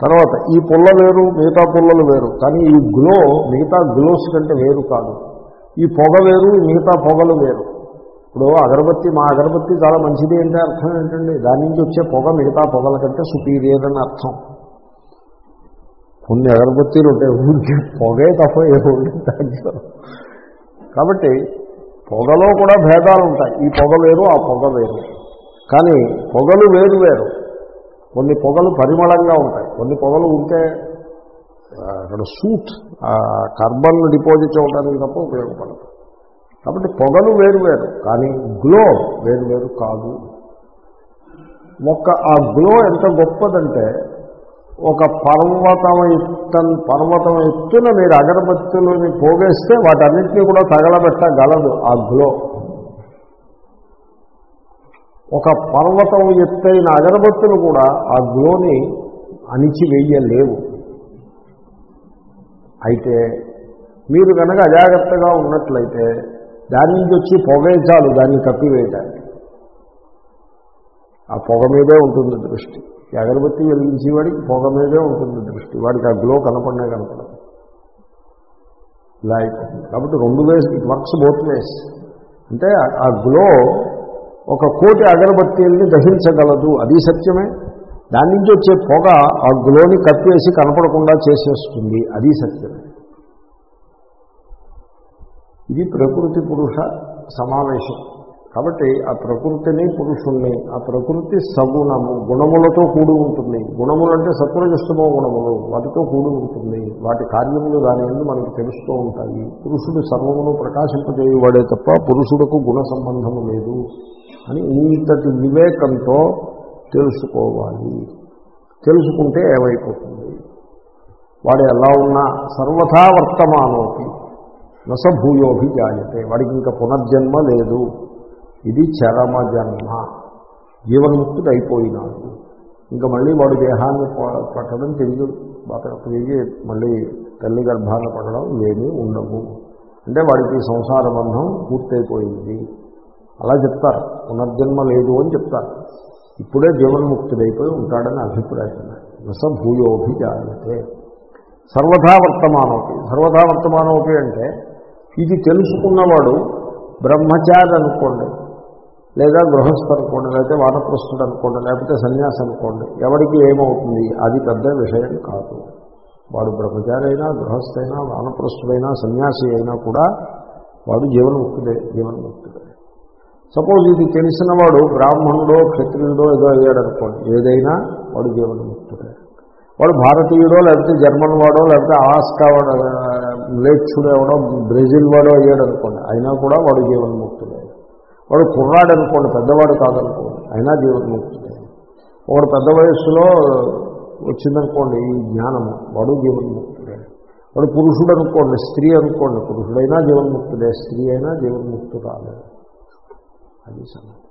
తర్వాత ఈ పుల్ల వేరు మిగతా పుల్లలు వేరు. కానీ ఈ గ్లో మిగతా గ్లోస్ కంటే వేరు కాదు. ఈ పొగ వేరు మిగతా పొగలు వేరు. ఇప్పుడు అగరబత్తి మా అగరబత్తి చాలా మంచిది అంటే అర్థం ఏంటండి? దాని నుంచి వచ్చే పొగ మిగతా పొగల కంటే సుపీరియర్ అని అర్థం. కొన్ని అగరబత్తీలు ఉంటాయి ఊరికి పొగే తప్ప ఏ కాబట్టి పొగలో కూడా భేదాలు ఉంటాయి. ఈ పొగ వేరు ఆ పొగ వేరు. కానీ పొగలు వేరు వేరు. కొన్ని పొగలు పరిమళంగా ఉంటాయి. కొన్ని పొగలు ఉంటే అక్కడ సూట్ కార్బన్ డిపాజిట్ అవ్వడానికి తప్ప ఉపయోగపడదు. కాబట్టి పొగలు వేరు వేరు కానీ గ్లో వేరు వేరు కాదు. ఒక ఆ గ్లో ఎంత గొప్పదంటే ఒక పర్వతం ఎత్తన్ పర్వతం ఎత్తున మీరు అగరబత్తులని పోగేస్తే వాటన్నింటినీ కూడా తగలబెట్టగలదు ఆ గ్లో. ఒక పర్వతం ఎత్తైన అగరబత్తులు కూడా ఆ గ్లోని అణిచివేయలేవు. అయితే మీరు కనుక అజాగ్రత్తగా ఉన్నట్లయితే దాని నుంచి వచ్చి పొగే చాలు? దాన్ని కప్పివేయటానికి. ఆ పొగ మీదే ఉంటుంది దృష్టి. ఈ అగరబత్తి వెలిగించేవాడికి పొగ మీదే ఉంటుంది దృష్టి. వాడికి ఆ గ్లో కనపడినా కనపడదు. ఇలా అయిపోతుంది కాబట్టి రెండు ways it works both ways అంటే ఆ- ఆ గ్లో ఒక కోటి అగరబత్తీల్ని దహించగలదు. అది సత్యమే. దాని నుంచి వచ్చే పొగ ఆ గ్లోని కప్పేసి కనపడకుండా చేసేస్తుంది. అది సత్యమే. ఇది ప్రకృతి పురుష సమావేశం. కాబట్టి ఆ ప్రకృతిని పురుషుణ్ణి ఆ ప్రకృతి సగుణము గుణములతో కూడి ఉంటుంది. గుణములు అంటే సత్వరజస్తమో గుణములు వాటితో కూడి ఉంటుంది. వాటి కార్యములు దాని ఎందు మనకు తెలుస్తూ ఉంటాయి. పురుషుడు సర్వమును ప్రకాశింపజేయవాడే తప్ప పురుషుడుకు గుణ సంబంధము లేదు అని ఇంతటి వివేకంతో తెలుసుకోవాలి. తెలుసుకుంటే ఏమైపోతుంది? వాడు ఎలా ఉన్నా సర్వథా వర్తమానోపి. నసభూయోభి జాయతే వాడికి ఇంకా పునర్జన్మ లేదు. ఇది చరమ జన్మ జీవన్ముక్తుడు అయిపోయినాడు ఇంకా మళ్ళీ వాడు దేహాన్ని పట్టడం తిరిగి బతక తిరిగి మళ్ళీ తల్లి గర్భాన్ని పడడం ఏమీ ఉండవు. అంటే వాడికి సంసార బంధం పూర్తయిపోయింది. అలా చెప్తారు. పునర్జన్మ లేదు అని చెప్తారు. ఇప్పుడే జీవన్ముక్తుడైపోయి ఉంటాడని అభిప్రాయం. నస భూయోభి జాయతే సర్వథా వర్తమానోపి. సర్వథా వర్తమానోపి అంటే ఇది తెలుసుకున్నవాడు బ్రహ్మచారి అనుకోండి లేదా గృహస్థ అనుకోండి లేకపోతే వానప్రస్థుడు అనుకోండి లేకపోతే సన్యాసి అనుకోండి ఎవరికి ఏమవుతుంది? అది పెద్ద విషయం కాదు. వాడు బ్రహ్మచారి అయినా గృహస్థైనా అయినా వానప్రస్థుడైనా సన్యాసి అయినా కూడా వాడు జీవన్ముక్తుడే జీవన్ముక్తుడే. సపోజ్ ఇది తెలిసిన వాడు బ్రాహ్మణుడో క్షత్రియుడో ఏదో అయ్యాడు అనుకోండి ఏదైనా వాడు జీవన్ముక్తుడే. వాడు భారతీయుడో లేకపోతే జర్మన్ వాడో లేకపోతే ఆస్కా వాడు మ్లేచ్చుడు ఎవడో బ్రెజిల్ వాడో అయ్యాడు అనుకోండి. అయినా కూడా వాడు జీవన్ముక్తుడే. వాడు కుర్రాడు అనుకోండి పెద్దవాడు కాదనుకోండి. అయినా జీవన్ముక్తుడే. వాడు పెద్ద వయస్సులో వచ్చిందనుకోండి ఈ జ్ఞానము వాడు జీవన్ముక్తుడే. వాడు పురుషుడు అనుకోండి స్త్రీ అనుకోండి పురుషుడైనా జీవన్ముక్తుడే స్త్రీ అయినా జీవన్ముక్తురాలే. అది సంగతి.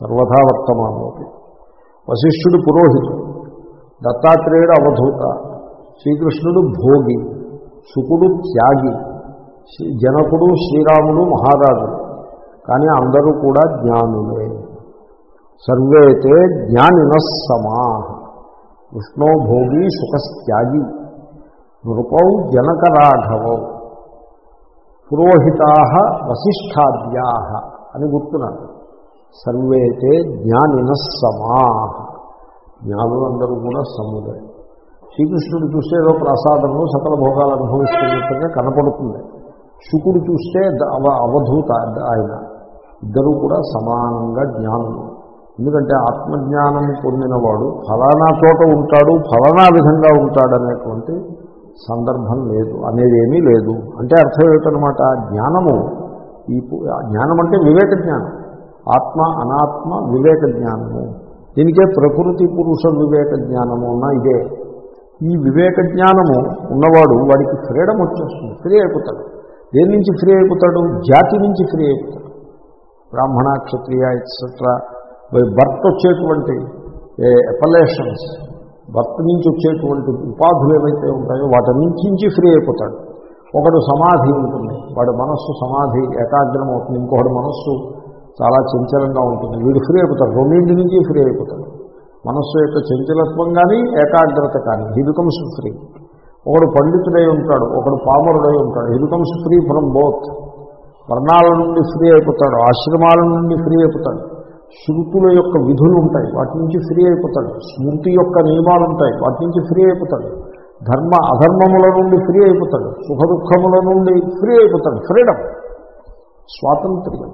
సర్వథా వర్తమానోపి వశిష్ఠుడు పురోహితుడు దత్తాత్రేయుడు అవధూత శ్రీకృష్ణుడు భోగి. శుకుడు త్యాగి జనకుడు శ్రీరాముడు మహారాజుడు కానీ అందరూ కూడా జ్ఞానులే. సర్వేతే జ్ఞానిన సమా విష్ణో భోగి సుఖస్త్యాగి. నృపౌ జనక రాఘవౌ పురోహితా వశిష్టాద్యా అని గుర్తున్నాను సర్వేతే జ్ఞానిన సమా జ్ఞానులందరూ కూడా సముదే శ్రీకృష్ణుడు చూస్తే ఏదో ప్రసాదము సకల భోగాలు అనుభవిస్తున్నట్టుగా కనపడుతుంది. శుకుడు చూస్తే అవ అవధూత ఆయన. ఇద్దరూ కూడా సమానంగా జ్ఞానులు. ఎందుకంటే ఆత్మజ్ఞానం పొందినవాడు ఫలానా చోట ఉంటాడు ఫలానా విధంగా ఉంటాడనేటువంటి సందర్భం లేదు అనేది ఏమీ లేదు. అంటే అర్థం ఏమిటనమాట జ్ఞానము ఈ జ్ఞానం అంటే వివేక జ్ఞానం. ఆత్మ అనాత్మ వివేక జ్ఞానము. దీనికే ప్రకృతి పురుష వివేక జ్ఞానము అన్నా ఇదే. ఈ వివేక జ్ఞానము ఉన్నవాడు వాడికి ఫ్రీడమ్ వచ్చేస్తుంది ఫ్రీ అయిపోతాడు. దేని నుంచి ఫ్రీ అయిపోతాడు? జాతి నుంచి ఫ్రీ అయిపోతాడు. బ్రాహ్మణ క్షత్రియ ఎట్సెట్రా బై బర్త్ వచ్చేటువంటి ఎపలేషన్స్ బర్త్ నుంచి వచ్చేటువంటి ఉపాధులు ఏవైతే ఉంటాయో వాటి నుంచి ఫ్రీ అయిపోతాడు. ఒకడు సమాధి ఉంటుంది వాడి మనస్సు సమాధి ఏకాగ్రం అవుతుంది ఇంకొకటి మనస్సు చాలా చంచలంగా ఉంటుంది వీడు ఫ్రీ అయిపోతాడు. రెండింటి నుంచి ఫ్రీ అయిపోతాడు. మనస్సు యొక్క చంచలత్వం కానీ ఏకాగ్రత కానీ. హీ బికమ్స్ ఫ్రీ ఒకడు పండితుడై ఉంటాడు ఒకడు పామరుడై ఉంటాడు. He becomes free from both వర్ణాల నుండి ఫ్రీ అయిపోతాడు ఆశ్రమాల నుండి ఫ్రీ అయిపోతాడు. శృతుల యొక్క విధులు ఉంటాయి వాటి నుంచి ఫ్రీ అయిపోతాడు. స్మృతి యొక్క నియమాలు ఉంటాయి వాటి నుంచి ఫ్రీ అయిపోతాడు. ధర్మ అధర్మముల నుండి ఫ్రీ అయిపోతాడు. సుఖ దుఃఖముల నుండి ఫ్రీ అయిపోతాడు. ఫ్రీడమ్ స్వాతంత్ర్యం.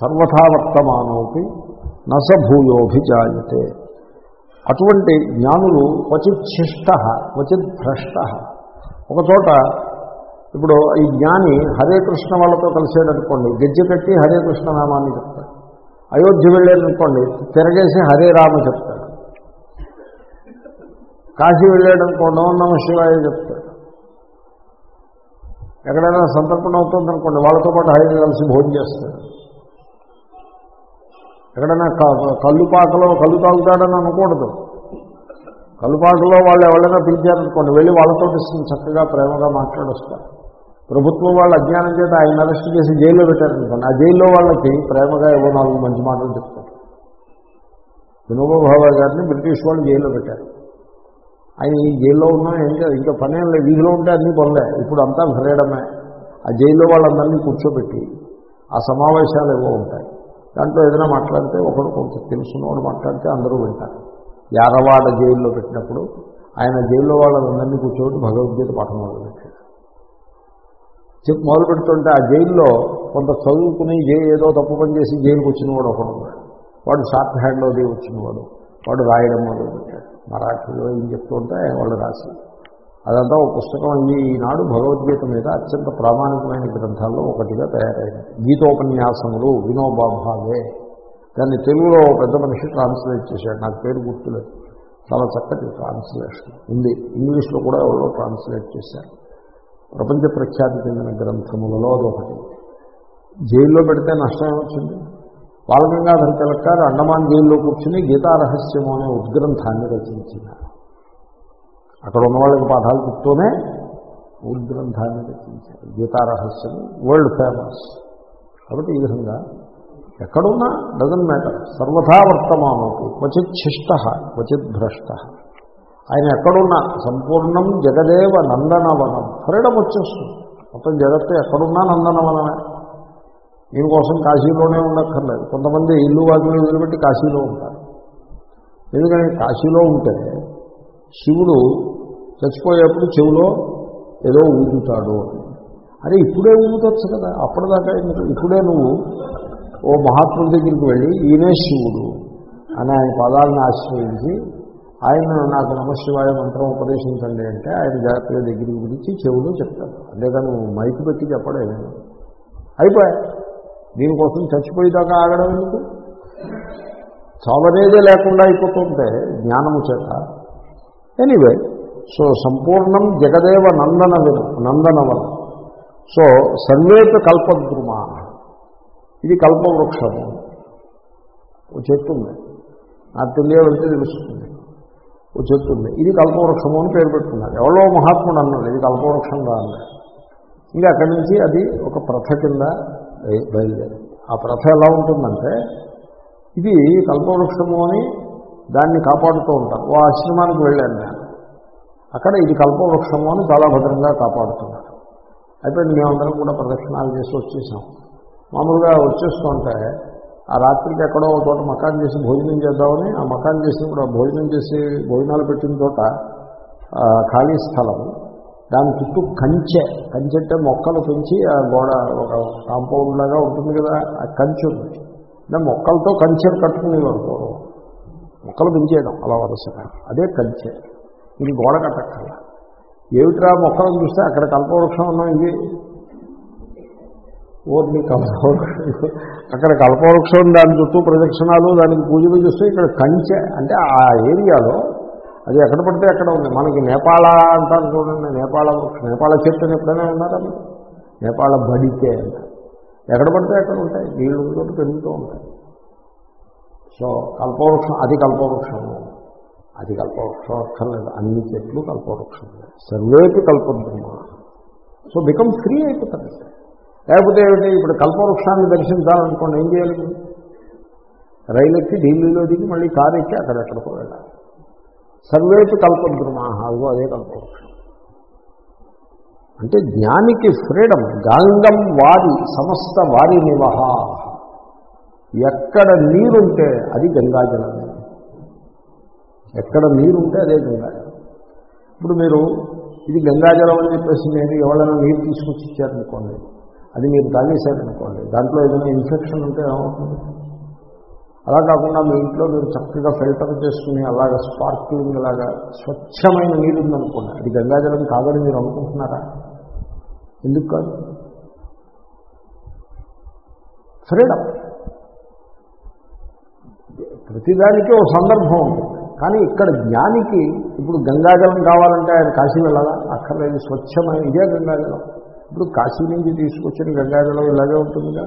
సర్వథా వర్తమానోపి నసభూయోభిజాయతే. అటువంటి జ్ఞానులు క్వచిత్ శిష్ట క్వచిత్ భ్రష్ట ఒకచోట ఇప్పుడు ఈ జ్ఞాని హరే కృష్ణ వాళ్ళతో కలిసేదనుకోండి గజ్జె కట్టి హరే కృష్ణ నామాన్ని చెప్తాడు. అయోధ్య వెళ్ళాడనుకోండి తిరగేసి హరే రామ చెప్తాడు. కాశీ వెళ్ళాడనుకోండి ఓం నమ శివాయ చెప్తాడు. ఎక్కడైనా సంతర్పణ అవుతుందనుకోండి వాళ్ళతో పాటు హరే కలిసి భోజనం చేస్తాడు. ఎక్కడైనా కళ్ళు పాకలో కళ్ళు తాగుతాడని అనకూడదు. కళ్ళు పాకలో వాళ్ళు ఎవరైనా పిలిచారనుకోండి వెళ్ళి వాళ్ళతో చక్కగా ప్రేమగా మాట్లాడొస్తారు. ప్రభుత్వం వాళ్ళు అజ్ఞానం చేత ఆయన అరెస్ట్ చేసి జైల్లో పెట్టారనుకోండి ఆ జైల్లో వాళ్ళకి ప్రేమగా ఏవో నాలుగు మంచి మాటలు చెప్తారు. వినోబా గారిని బ్రిటిష్ వాళ్ళు జైల్లో పెట్టారు. ఆయన ఈ జైల్లో ఉన్నా ఏం కాదు ఇంకా పనేం లేదు వీధిలో ఉంటే అన్నీ పనులే ఇప్పుడు అంతా ఫ్రీడమే ఆ జైల్లో వాళ్ళందరినీ కూర్చోబెట్టి ఆ సమావేశాలు ఏవో ఉంటాయి. దాంట్లో ఏదైనా మాట్లాడితే ఒకడు కొంత తెలుసున్నవాడు మాట్లాడితే అందరూ వింటారు. యారవాడ జైల్లో పెట్టినప్పుడు ఆయన జైల్లో వాళ్ళందరినీ కూర్చోబెట్టి భగవద్గీత పాఠం మొదలుపెట్టాడు చెప్పి మొదలు పెడుతుంటే ఆ జైల్లో కొంత చదువుకుని జై- ఏదో తప్పు పని చేసి జైలుకి వచ్చినవాడు ఒకడు వాడు షార్ట్ హ్యాండ్లో అది వచ్చినవాడు వాడు రాయడం మొదలుపెట్టాడు మరాఠీలో ఏం చెప్తుంటే వాళ్ళు రాసి అదంతా ఒక పుస్తకం. అయ్యి ఈనాడు భగవద్గీత మీద అత్యంత ప్రామాణికమైన గ్రంథాల్లో ఒకటిగా తయారైంది. గీతోపన్యాసములు వినోబాభావే దాన్ని తెలుగులో ఒక పెద్ద మనిషి ట్రాన్స్లేట్ చేశాడు. నాకు పేరు గుర్తులేదు. చాలా చక్కటి ట్రాన్స్లేషన్ ఉంది. ఇంగ్లీష్లో కూడా ఎవరో ట్రాన్స్లేట్ చేశారు. ప్రపంచ ప్రఖ్యాతి చెందిన గ్రంథములలో అదొకటి. జైల్లో పెడితే నష్టం వచ్చింది. బాలగంగాధర తిలక్ గారు అండమాన్ జైల్లో కూర్చుని గీతారహస్యము అనే ఉద్గ్రంథాన్ని రచించినారు. అక్కడ ఉన్న వాళ్ళకి పాఠాలు చెప్తూనే గ్రంథాన్ని రచించారు. Gita Rahasya world famous. కాబట్టి ఈ విధంగా ఎక్కడున్నా డజన్ మ్యాటర్. సర్వథా వర్తమానోపి క్వచిత్ శిష్ట క్వచిత్ భ్రష్ట. ఆయన ఎక్కడున్నా సంపూర్ణం జగదేవ నందనవనం. ఫ్రీడమ్ వచ్చేస్తుంది. మొత్తం జగత్తు ఎక్కడున్నా నందనవనమే. దీనికోసం కాశీలోనే ఉండక్కర్లేదు. కొంతమంది ఇల్లు వాటిని వదిలిపెట్టి కాశీలో ఉంటారు. ఎందుకంటే కాశీలో ఉంటే శివుడు చచ్చిపోయేప్పుడు చెవులో ఏదో ఊదుతాడు. అరే ఇప్పుడే ఊదొచ్చు కదా. అప్పటిదాకా ఇప్పుడే నువ్వు ఓ మహాత్ముడి దగ్గరికి వెళ్ళి ఈయనే శివుడు అని ఆయన పదాలను ఆశ్రయించి ఆయన నాకు నమశివాయ మంత్రం ఉపదేశించండి అంటే ఆయన జాగ్రత్తగా దగ్గరికి గురించి చెవులు చెప్తాడు. అంతేగాని నువ్వు మైకు పెట్టి చెప్పడే అయిపోయా. దీనికోసం చచ్చిపోయేదాకా ఆగడం ఎందుకు? చావనేదే లేకుండా అయిపోతుంటే జ్ఞానము చేత. ఎనీవే సో సంపూర్ణం జగదేవ నందన నందనవనం సో సర్వేప కల్పద్రుమా ఇది కల్పవృక్షము. ఓ చెట్టు ఉంది. నాకు తెలియవలసి తెలుస్తుంది. ఓ చెట్టు ఉంది. ఇది కల్పవృక్షము అని పేరు పెట్టుకున్నారు. ఎవరో మహాత్ముడు అన్నాడు ఇది కల్పవృక్షం కాదు అన్నాడు. ఇంకా అక్కడి నుంచి అది ఒక ప్రథ కింద బయ- బయలుదేరింది. ఆ ప్రథ ఎలా ఉంటుందంటే ఇది కల్పవృక్షము అని దాన్ని కాపాడుతూ ఉంటారు. ఓ ఆశ్రమానికి వెళ్ళాను నేను. అక్కడ ఇది కల్పవృక్షము అని చాలా భద్రంగా కాపాడుతున్నారు. అయిపోయింది మేమందరం కూడా ప్రదక్షిణాలు చేసి వచ్చేసాం. మామూలుగా వచ్చేస్తుంటే ఆ రాత్రికి ఎక్కడో ఒక చోట మకాన్ చేసి భోజనం చేద్దామని ఆ మకాన్ చేసి కూడా భోజనం చేసి భోజనాలు పెట్టిన చోట ఖాళీ స్థలం. దాని చుట్టూ కంచె కంచె అంటే మొక్కలు పెంచి ఆ గోడ ఒక కాంపౌండ్ లాగా ఉంటుంది కదా ఆ కంచె ఉంది. మొక్కలతో కంచె కట్టుకునేవారు పూర్వం మొక్కలు పెంచేయడం అలా వరుసగా అదే కంచె. ఇది గోడ కట్టక్కల ఏమిట్రా మొక్కలను చూస్తే అక్కడ కల్పవృక్షం ఉన్నాం ఇది? ఓర్ని కల్పవృక్షం. అక్కడ కల్పవృక్షం దాని చుట్టూ ప్రదక్షిణాలు దానికి పూజలు చూస్తే ఇక్కడ కంచె అంటే ఆ ఏరియాలో అది ఎక్కడ పడితే అక్కడ ఉంది. మనకి నేపాళ అంటారు చూడండి నేపాళ వృక్షం. నేపాళ చెట్టు ఎప్పుడైనా ఉన్నారా నేపాళ బడికే అంటారు. ఎక్కడ పడితే అక్కడ ఉంటాయి. నీళ్ళు పెరుగుతూ ఉంటాయి. సో కల్పవృక్షం అది కల్పవృక్షం. అది కల్పవృక్షం అక్కర్లేదు అన్ని చెట్లు కల్పవృక్షం సర్వేపి కల్పద్రుమ సో బికమ్ ఫ్రీ అయిపోతుంది లేకపోతే ఏమిటి? ఇప్పుడు కల్పవృక్షాన్ని దర్శించాలనుకోండి ఏం చేయాలి? ఇప్పుడు? రైలు ఎక్కి ఢిల్లీలో దిగి మళ్ళీ కారు ఎక్కి అక్కడెక్కడికో వెళ్ళాలి. సర్వేపి కల్పద్రుమాహ అదిగో అదే కల్పవృక్షం. అంటే జ్ఞానికి ఫ్రీడమ్ గాంగం వారి సమస్త వారి నివహ. ఎక్కడ నీరుంటే అది గంగాజలం ఎక్కడ నీరుంటే అదే గంగాజలం ఇప్పుడు మీరు ఇది గంగాజలం అని చెప్పేసి నేను ఎవరైనా నీరు తీసుకొచ్చి ఇచ్చారనుకోండి అది మీరు తాగేశారనుకోండి దాంట్లో ఏదైనా ఇన్ఫెక్షన్ ఉంటే ఏమవుతుంది? అలా కాకుండా మీ ఇంట్లో మీరు చక్కగా ఫిల్టర్ చేసుకుని అలాగా స్పార్క్లింగ్ లాగా స్వచ్ఛమైన నీరు ఉందనుకోండి అది గంగాజలం కాదని మీరు అనుకుంటున్నారా? ఎందుకు కాదు? ఫ్రీడమ్. ప్రతిదానికి ఒక సందర్భం ఉంటుంది. కానీ ఇక్కడ జ్ఞానికి ఇప్పుడు గంగాజలం కావాలంటే ఆయన కాశీ వెళ్ళాలా? అక్కర్లేదు స్వచ్ఛమైన ఇదే గంగాజలం. ఇప్పుడు కాశీ నుంచి తీసుకొచ్చిన గంగాజలం ఇలాగే ఉంటుందిగా.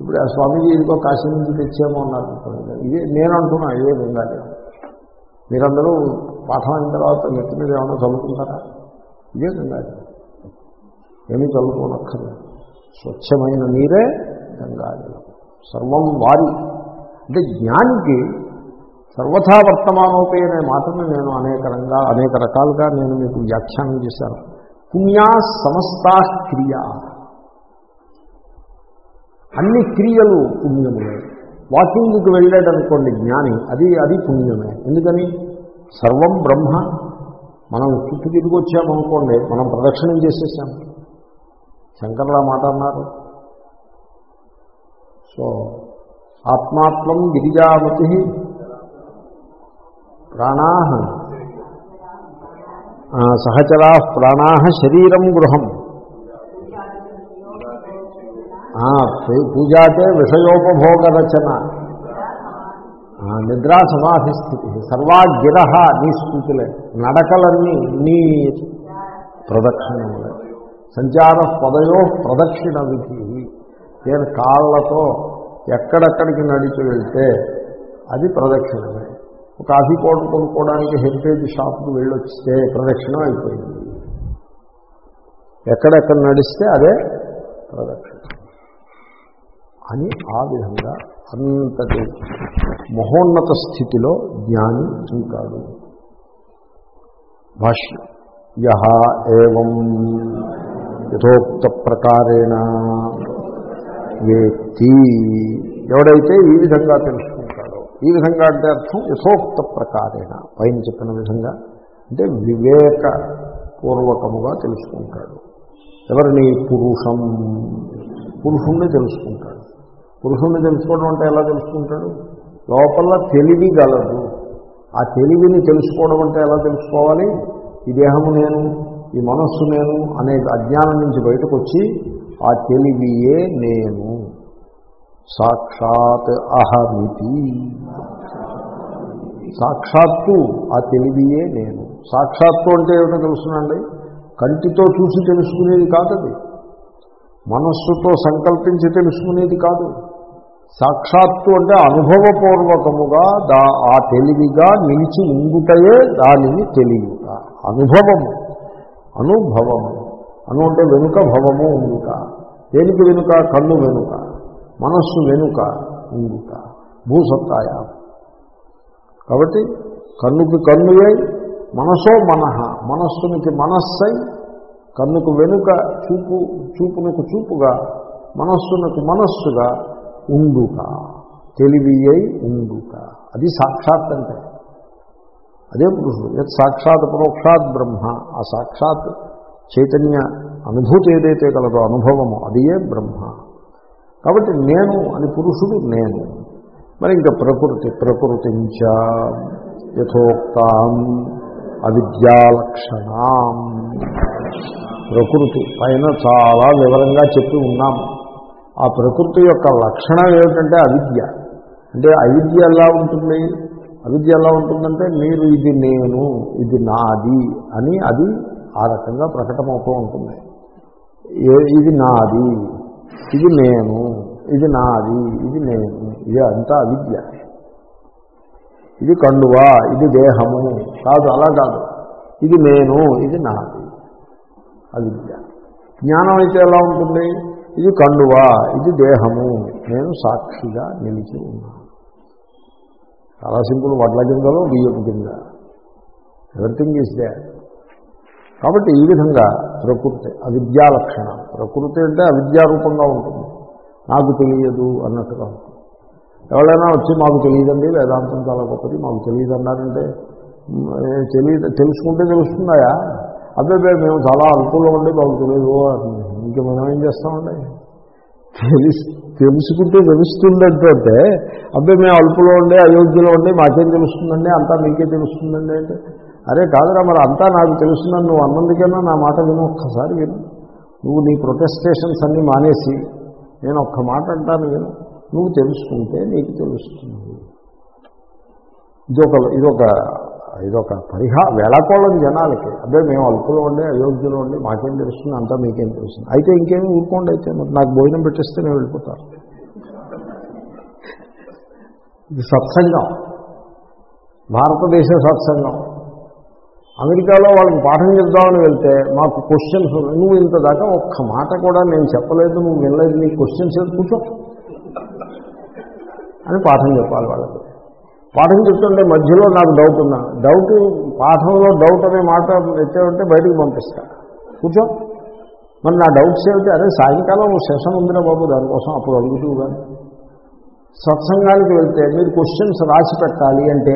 ఇప్పుడు ఆ స్వామీజీ ఇదిగో కాశీ నుంచి తెచ్చామో అన్నారు ఇదే నేను అంటున్నా ఇదే గంగాజలం. మీరందరూ పాఠం అయిన తర్వాత నెత్తి మీద ఏమైనా చదువుకుంటారా? ఇదే గంగాజలం. ఏమీ చదువుకోనక్కర్లేదు. స్వచ్ఛమైన నీరే గంగాజలం. సర్వం వారి. అంటే జ్ఞానికి సర్వథా వర్తమానోపే అనే మాటను నేను అనేక రంగా అనేక రకాలుగా నేను మీకు వ్యాఖ్యానం చేశాను. పుణ్యా సమస్తా క్రియ. అన్ని క్రియలు పుణ్యములే వాకింగ్కి వెళ్ళాడనుకోండి జ్ఞాని అది అది పుణ్యమే. ఎందుకని? సర్వం బ్రహ్మ. మనం చుట్టూ తిరిగి వచ్చామనుకోండి మనం ప్రదక్షిణం చేసేసాం. శంకర్ల మాట అన్నారు. సో ఆత్మాత్మం గిరిజామతి ప్రాణా. సహచరా ప్రాణా శరీరం గృహం. ఆ, పూ- పూజాతే విషయోపభోగ నిద్రా సమాధి స్థితి సర్వా గిర నీ స్థితులే. నడకలన్నీ నీ ప్రదక్షిణములే సంచార పదయో ప్రదక్షిణ విధి నేను కాళ్ళతో ఎక్కడెక్కడికి నడిచి వెళ్తే అది ప్రదక్షిణమే. ఒక కాఫీ పౌడర్ కొనుక్కోవడానికి హెరిటేజ్ షాప్కి వెళ్ళొచ్చితే ప్రదక్షిణం అయిపోయింది. ఎక్కడెక్కడ నడిస్తే అదే ప్రదక్షిణ. అని ఆ విధంగా అంతటి మహోన్నత స్థితిలో జ్ఞాని ఉంటాడు. భాష్యం. యహ ఏం యథోక్త ప్రకారేణ వేత్తి ఎవడైతే ఈ విధంగా తెలుసుకుంటాడో ఈ విధంగా అంటే అర్థం యథోక్త ప్రకారేణ. పైన చెప్పిన విధంగా అంటే వివేక పూర్వకముగా తెలుసుకుంటాడు. ఎవరిని? పురుషం. పురుషుణ్ణి తెలుసుకుంటాడు. పురుషుణ్ణి తెలుసుకోవడం అంటే ఎలా తెలుసుకుంటాడు? లోపల తెలివి గలదు. ఆ తెలివిని తెలుసుకోవడం అంటే ఎలా తెలుసుకోవాలి? ఈ దేహము నేను ఈ మనస్సు నేను అనే అజ్ఞానం నుంచి బయటకు వచ్చి ఆ తెలివియే నేను. సాక్షాత్ అహమితి. సాక్షాత్తు ఆ తెలివియే నేను. సాక్షాత్తు అంటే ఏమిటో తెలుసునండి? కంటితో చూసి తెలుసుకునేది కాదది. మనస్సుతో సంకల్పించి తెలుసుకునేది కాదు. సాక్షాత్తు అంటే అనుభవపూర్వకముగా దా ఆ తెలివిగా నిలిచి ఉండుటయే దానిని తెలియట. అనుభవము. అనుభవము. అను అంటే వెనుక భవము ఉండుట. దేనికి వెనుక? కన్ను వెనుక. మనస్సు వెనుక ఉండుట. భూసత్తాయ. కాబట్టి కన్నుకి కన్నువై మనసో మనహ. మనస్సునికి మనస్సై కన్నుకు వెనుక చూపు చూపునకు చూపుగా మనస్సునకు మనస్సుగా ఉండుట. తెలివి అయి ఉండుట. అది సాక్షాత్ అంటే. అదే పురుషుడు. యత్ సాక్షాత్ పరోక్షాత్ బ్రహ్మ. ఆ సాక్షాత్ చైతన్య అనుభూతి ఏదైతే కలదో అనుభవము అదియే బ్రహ్మ. కాబట్టి నేను అని పురుషుడు నేను. మరి ఇంకా ప్రకృతి ప్రకృతించ యథోక్తాం అవిద్యాలక్షణాం. ప్రకృతి పైన చాలా వివరంగా చెప్పి ఉన్నాం. ఆ ప్రకృతి యొక్క లక్షణం ఏమిటంటే అవిద్య. అంటే అవిద్య ఎలా ఉంటుంది? అవిద్య ఎలా ఉంటుందంటే మీరు ఇది నేను ఇది నాది అని అది ఆ రకంగా ప్రకటమవుతూ ఉంటుంది. ఇది నాది ఇది నేను ఇది నాది ఇది నేను ఇది అంతా అవిద్య. ఇది కండువా ఇది దేహము కాదు అలా కాదు. ఇది నేను ఇది నాది. అవిద్య. జ్ఞానం అయితే ఎలా ఉంటుంది? ఇది కండువా ఇది దేహము. నేను సాక్షిగా నిలిచి ఉన్నాను చాలా సింపుల్ వడ్ల గింజలో బియ్యపు గింజ. ఎవ్రీథింగ్ ఈజ్ దే కాబట్టి ఈ విధంగా ప్రకృతి అవిద్యా లక్షణం ప్రకృతి అంటే అవిద్యారూపంగా ఉంటుంది. నాకు తెలియదు అన్నట్టుగా ఉంటుంది. ఎవరైనా వచ్చి మాకు తెలియదండి వేదాంతం చాలా గొప్పది మాకు తెలియదు అన్నారంటే తెలియదు తెలుసుకుంటే తెలుస్తుందాయా అబ్బాయి మేము చాలా అనుకూలం ఉండి మాకు తెలియదు ఇంక మనం ఏం చేస్తామండి? తెలిసి తెలుసుకుంటే తెలుస్తుందంటే అబ్బాయి మేము అల్పులో ఉండే అయోధ్యలో ఉండి మాకేం తెలుస్తుందండి? అంతా మీకే తెలుస్తుందండి అంటే అరే కాదురా మరి అంతా నాకు తెలుస్తుందని నువ్వు అన్నందుకైనా? నా మాట విను ఒక్కసారి విను. నువ్వు నీ ప్రొటెస్టేషన్స్ అన్నీ మానేసి నేను ఒక్క మాట అంటాను విను. నువ్వు తెలుసుకుంటే నీకు తెలుస్తుంది. ఇదొక ఇదొక ఇదొక పరిహా వేళకోళం జనాలకి. అదే మేము అల్పులో ఉండే అయోధ్యలో ఉండి మాకేం తెలుస్తుంది అంతా మీకేం తెలుస్తుంది. అయితే ఇంకేమి ఊరుకోండి అయితే మరి నాకు భోజనం పెట్టిస్తే నేను వెళ్ళిపోతాను. ఇది సత్సంగం. భారతదేశ సత్సంగం. అమెరికాలో వాళ్ళకి పాఠం చెప్దామని వెళ్తే మాకు క్వశ్చన్స్ నువ్వు ఇంత దాకా ఒక్క మాట కూడా నేను చెప్పలేదు నువ్వు వినలేదు నీ క్వశ్చన్స్ కూర్చో. అని పాఠం చెప్పాలి వాళ్ళకి. పాఠం చెప్తుంటే మధ్యలో నాకు డౌట్ ఉన్నా. డౌట్ పాఠంలో డౌట్ అనే మాట ఎత్తామంటే బయటికి పంపిస్తా. కూర్చో. మరి నా డౌట్స్ ఏమిటి? అరే సాయంకాలం సెషన్ ఉందిరా బాబు దానికోసం అప్పుడు అడుగుతూ కానీ సత్సంగానికి వెళ్తే మీరు క్వశ్చన్స్ రాసి పెట్టాలి అంటే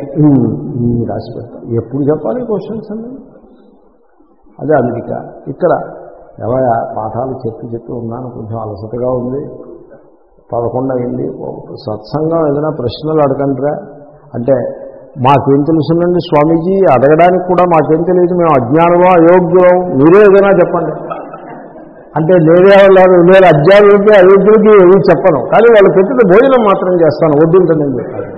రాసి పెట్టాలి ఎప్పుడు చెప్పాలి క్వశ్చన్స్ అండి అదే అమెరికా. ఇక్కడ ఎవయా పాఠాలు చెప్పి చెప్పి ఉన్నాను కొంచెం అలసటగా ఉంది. పదకొండు అయింది. సత్సంగం ఏదైనా ప్రశ్నలు అడగండిరా. అంటే మాకేం తెలుసునండి స్వామీజీ? అడగడానికి కూడా మాకేం తెలియదు. మేము అజ్ఞానమో అయోగ్యం మీరే ఏదైనా చెప్పండి. అంటే నేనే వాళ్ళు నేను అజ్ఞానులకి అయోగ్యులకి ఏమీ చెప్పను. కానీ వాళ్ళు పెట్టిన భోజనం మాత్రం చేస్తాను వద్దుంటుందని చెప్పాను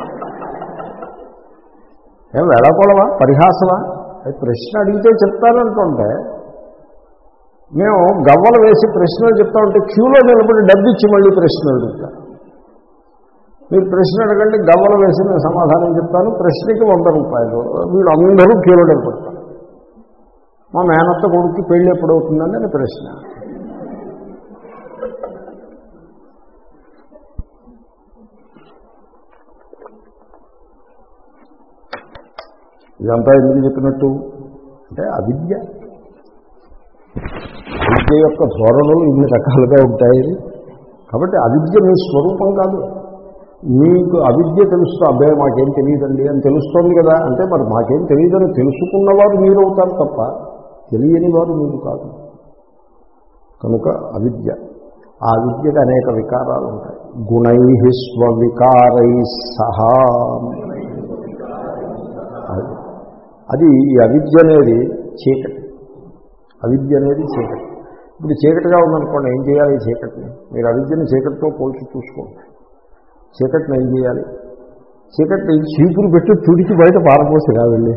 ఏం వెళ్ళకూడవా పరిహాసమా? అది ప్రశ్న అడిగితే చెప్తానంటుంటే మేము గవ్వలు వేసి ప్రశ్నలు చెప్తా ఉంటే క్యూలో నిలబడి డబ్బు ఇచ్చి మళ్ళీ ప్రశ్నలు అడుగుతాను మీరు ప్రశ్న అడగండి గవ్వలు వేసి నేను సమాధానం చెప్తాను ప్రశ్నకి వంద రూపాయలు. వీళ్ళు అందరూ క్యూలో నిలబడతారు. మా మేనత్త కొడుకు పెళ్ళి ఎప్పుడు అవుతుందని ప్రశ్న. ఇదంతా ఎందుకు చెప్పినట్టు? అంటే అవిద్య. విద్య యొక్క ధోరణులు ఇన్ని రకాలుగా ఉంటాయి. కాబట్టి అవిద్య మీ స్వరూపం కాదు. మీకు అవిద్య తెలుస్తూ అబ్బాయి మాకేం తెలియదండి అని తెలుస్తోంది కదా. అంటే మరి మాకేం తెలియదని తెలుసుకున్నవారు మీరు అవుతారు తప్ప తెలియని వారు మీరు కాదు. కనుక అవిద్య. ఆ విద్యకు అనేక వికారాలు ఉంటాయి. గుణై స్వవికారై సహా అది ఈ అవిద్య అనేది చీకటి. అవిద్య అనేది చీకటి. ఇప్పుడు చీకటిగా ఉందనుకోండి ఏం చేయాలి ఈ చీకటిని? మీరు అవిద్యని చీకటితో పోల్చి చూసుకోండి. చీకటిని ఏం చేయాలి? చీకటిని చీపురు పెట్టి తుడిచి బయట పారపోసి వెళ్ళి.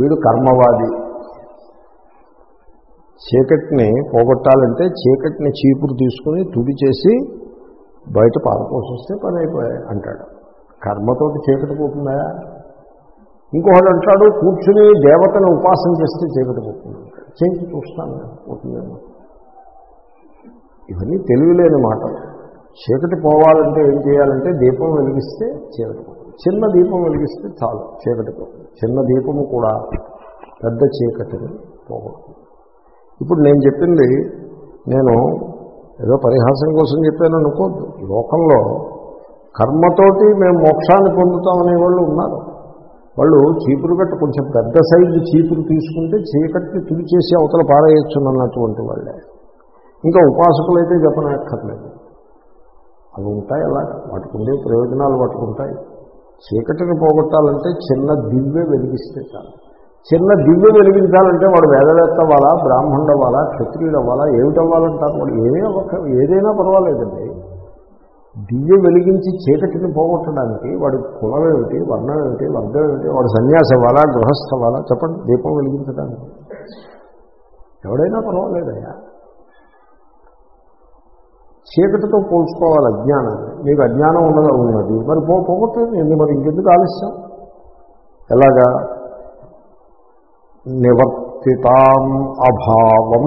వీడు కర్మవాది. చీకటిని పోగొట్టాలంటే చీకటిని చీపురు తీసుకుని తుడి చేసి బయట పారపోసిస్తే పని అయిపోయాయి అంటాడు. కర్మతోటి చీకటి పోతుందా ఇంకొకడు అంటాడు కూర్చుని దేవతను ఉపాసన చేస్తే చీకటి పోతుంది అంటాడు. చూస్తాను పోతుందేమో. ఇవన్నీ తెలివిలేని మాటలు. చీకటి పోవాలంటే ఏం చేయాలంటే దీపం వెలిగిస్తే చీకటి చిన్న దీపం వెలిగిస్తే చాలు చీకటి చిన్న దీపము కూడా పెద్ద చీకటిని పోగొడుతుంది. ఇప్పుడు నేను చెప్పింది నేను ఏదో పరిహాసం కోసం చెప్పాను అనుకోద్దు లోకంలో కర్మతోటి మేము మోక్షాన్ని పొందుతామనే వాళ్ళు ఉన్నారు. వాళ్ళు చీపురు గట్ట కొంచెం పెద్ద సైజు చీపురు తీసుకుంటే చీకటిని తుడిచేసి అవతల పారేయొచ్చునన్నటువంటి వాళ్ళే. ఇంకా ఉపాసకులు అయితే చెప్పనక్కర్లేదు. అవి ఉంటాయి అలా వాటికి ఉండే ప్రయోజనాలు పట్టుకుంటాయి చీకటిని పోగొట్టాలంటే చిన్న దివ్య వెలిగిస్తే చాలు. చిన్న దివ్య వెలిగించాలంటే వాడు వేదవేత్త అవ్వాలా బ్రాహ్మణుడు అవ్వాలా క్షత్రియుడు అవ్వాలా ఏమిటవ్వాలంటారు? వాడు ఏమీ అవ్వక ఏదైనా పర్వాలేదండి. దివ్య వెలిగించి చీకటిని పోగొట్టడానికి వాడి కులం ఏమిటి వర్ణం ఏమిటి వర్గం ఏమిటి వాడు సన్యాసి అవ్వాలా గృహస్థ అవ్వాలా చెప్పండి దీపం వెలిగించడానికి. ఎవడైనా పర్వాలేదయ్యా. చీకటితో పోల్చుకోవాలి అజ్ఞానాన్ని మీకు అజ్ఞానం ఉన్నది ఉన్నది మరి పో పోగొట్టండి ఎందుకు మరి ఇంకెందుకు ఆలస్యం? ఎలాగా? నివర్తితాం అభావం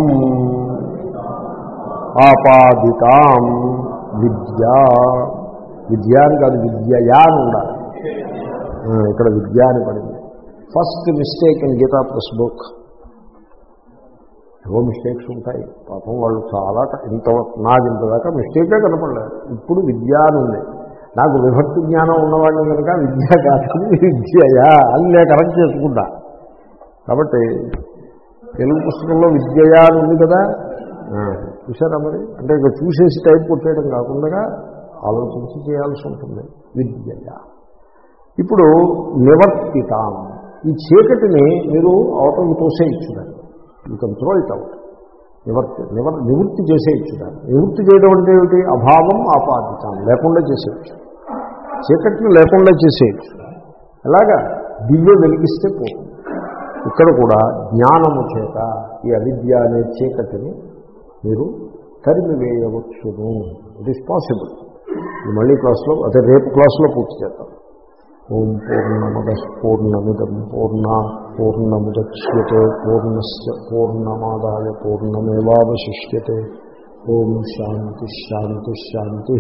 ఆపాదితాం విద్యా. విద్య అని కాదు విద్యయా అని ఉండాలి. ఇక్కడ విద్య అని పడింది. First mistake in Gita plus book ఏవో మిస్టేక్స్ ఉంటాయి. పాపం వాళ్ళు చాలా ఇంత నాకు ఇంతదాకా మిస్టేకే కనపడలేదు. ఇప్పుడు విద్య అని ఉంది. నాకు విభక్తి జ్ఞానం ఉన్నవాడిని కనుక విద్య కాదు విద్యయా అని నేను కరెక్ట్ చేసుకుంటా. కాబట్టి తెలుగు పుస్తకంలో విద్యయా అని ఉంది కదా? చూసారా మరి? అంటే ఇక చూసేసి టైప్ కొట్టేయడం కాకుండా ఆలోచించి చేయాల్సి ఉంటుంది. విద్య ఇప్పుడు నివర్తితాం. ఈ చీకటిని మీరు అవతల తోసేయించుదాన్ని you can throw it out నివర్తి నివర్ నివృత్తి చేసేయచ్చు దాన్ని నివృత్తి చేయడం అంటే ఏమిటి? అభావం ఆపాదితాం. లేకుండా చేసేయచ్చు. చీకటిని లేకుండా చేసేయచ్చు. ఎలాగా? దివ్య వెలిగిస్తే పోతుంది. ఇక్కడ కూడా జ్ఞానము చేత ఈ అవిద్య అనే చీకటిని మీరు తరిమివేయవచ్చును ఇట్ ఈస్ పాసిబుల్ మళ్ళీ క్లాస్లో అదే రేపు క్లాస్లో పూర్తి చేద్దాం. ఓం పూర్ణమద పూర్ణమిదం పూర్ణ పూర్ణముద్యతే పూర్ణస్ పూర్ణమాదాయ పూర్ణమేవాశిష్యతే ఓం శాంతి శాంతి శాంతి.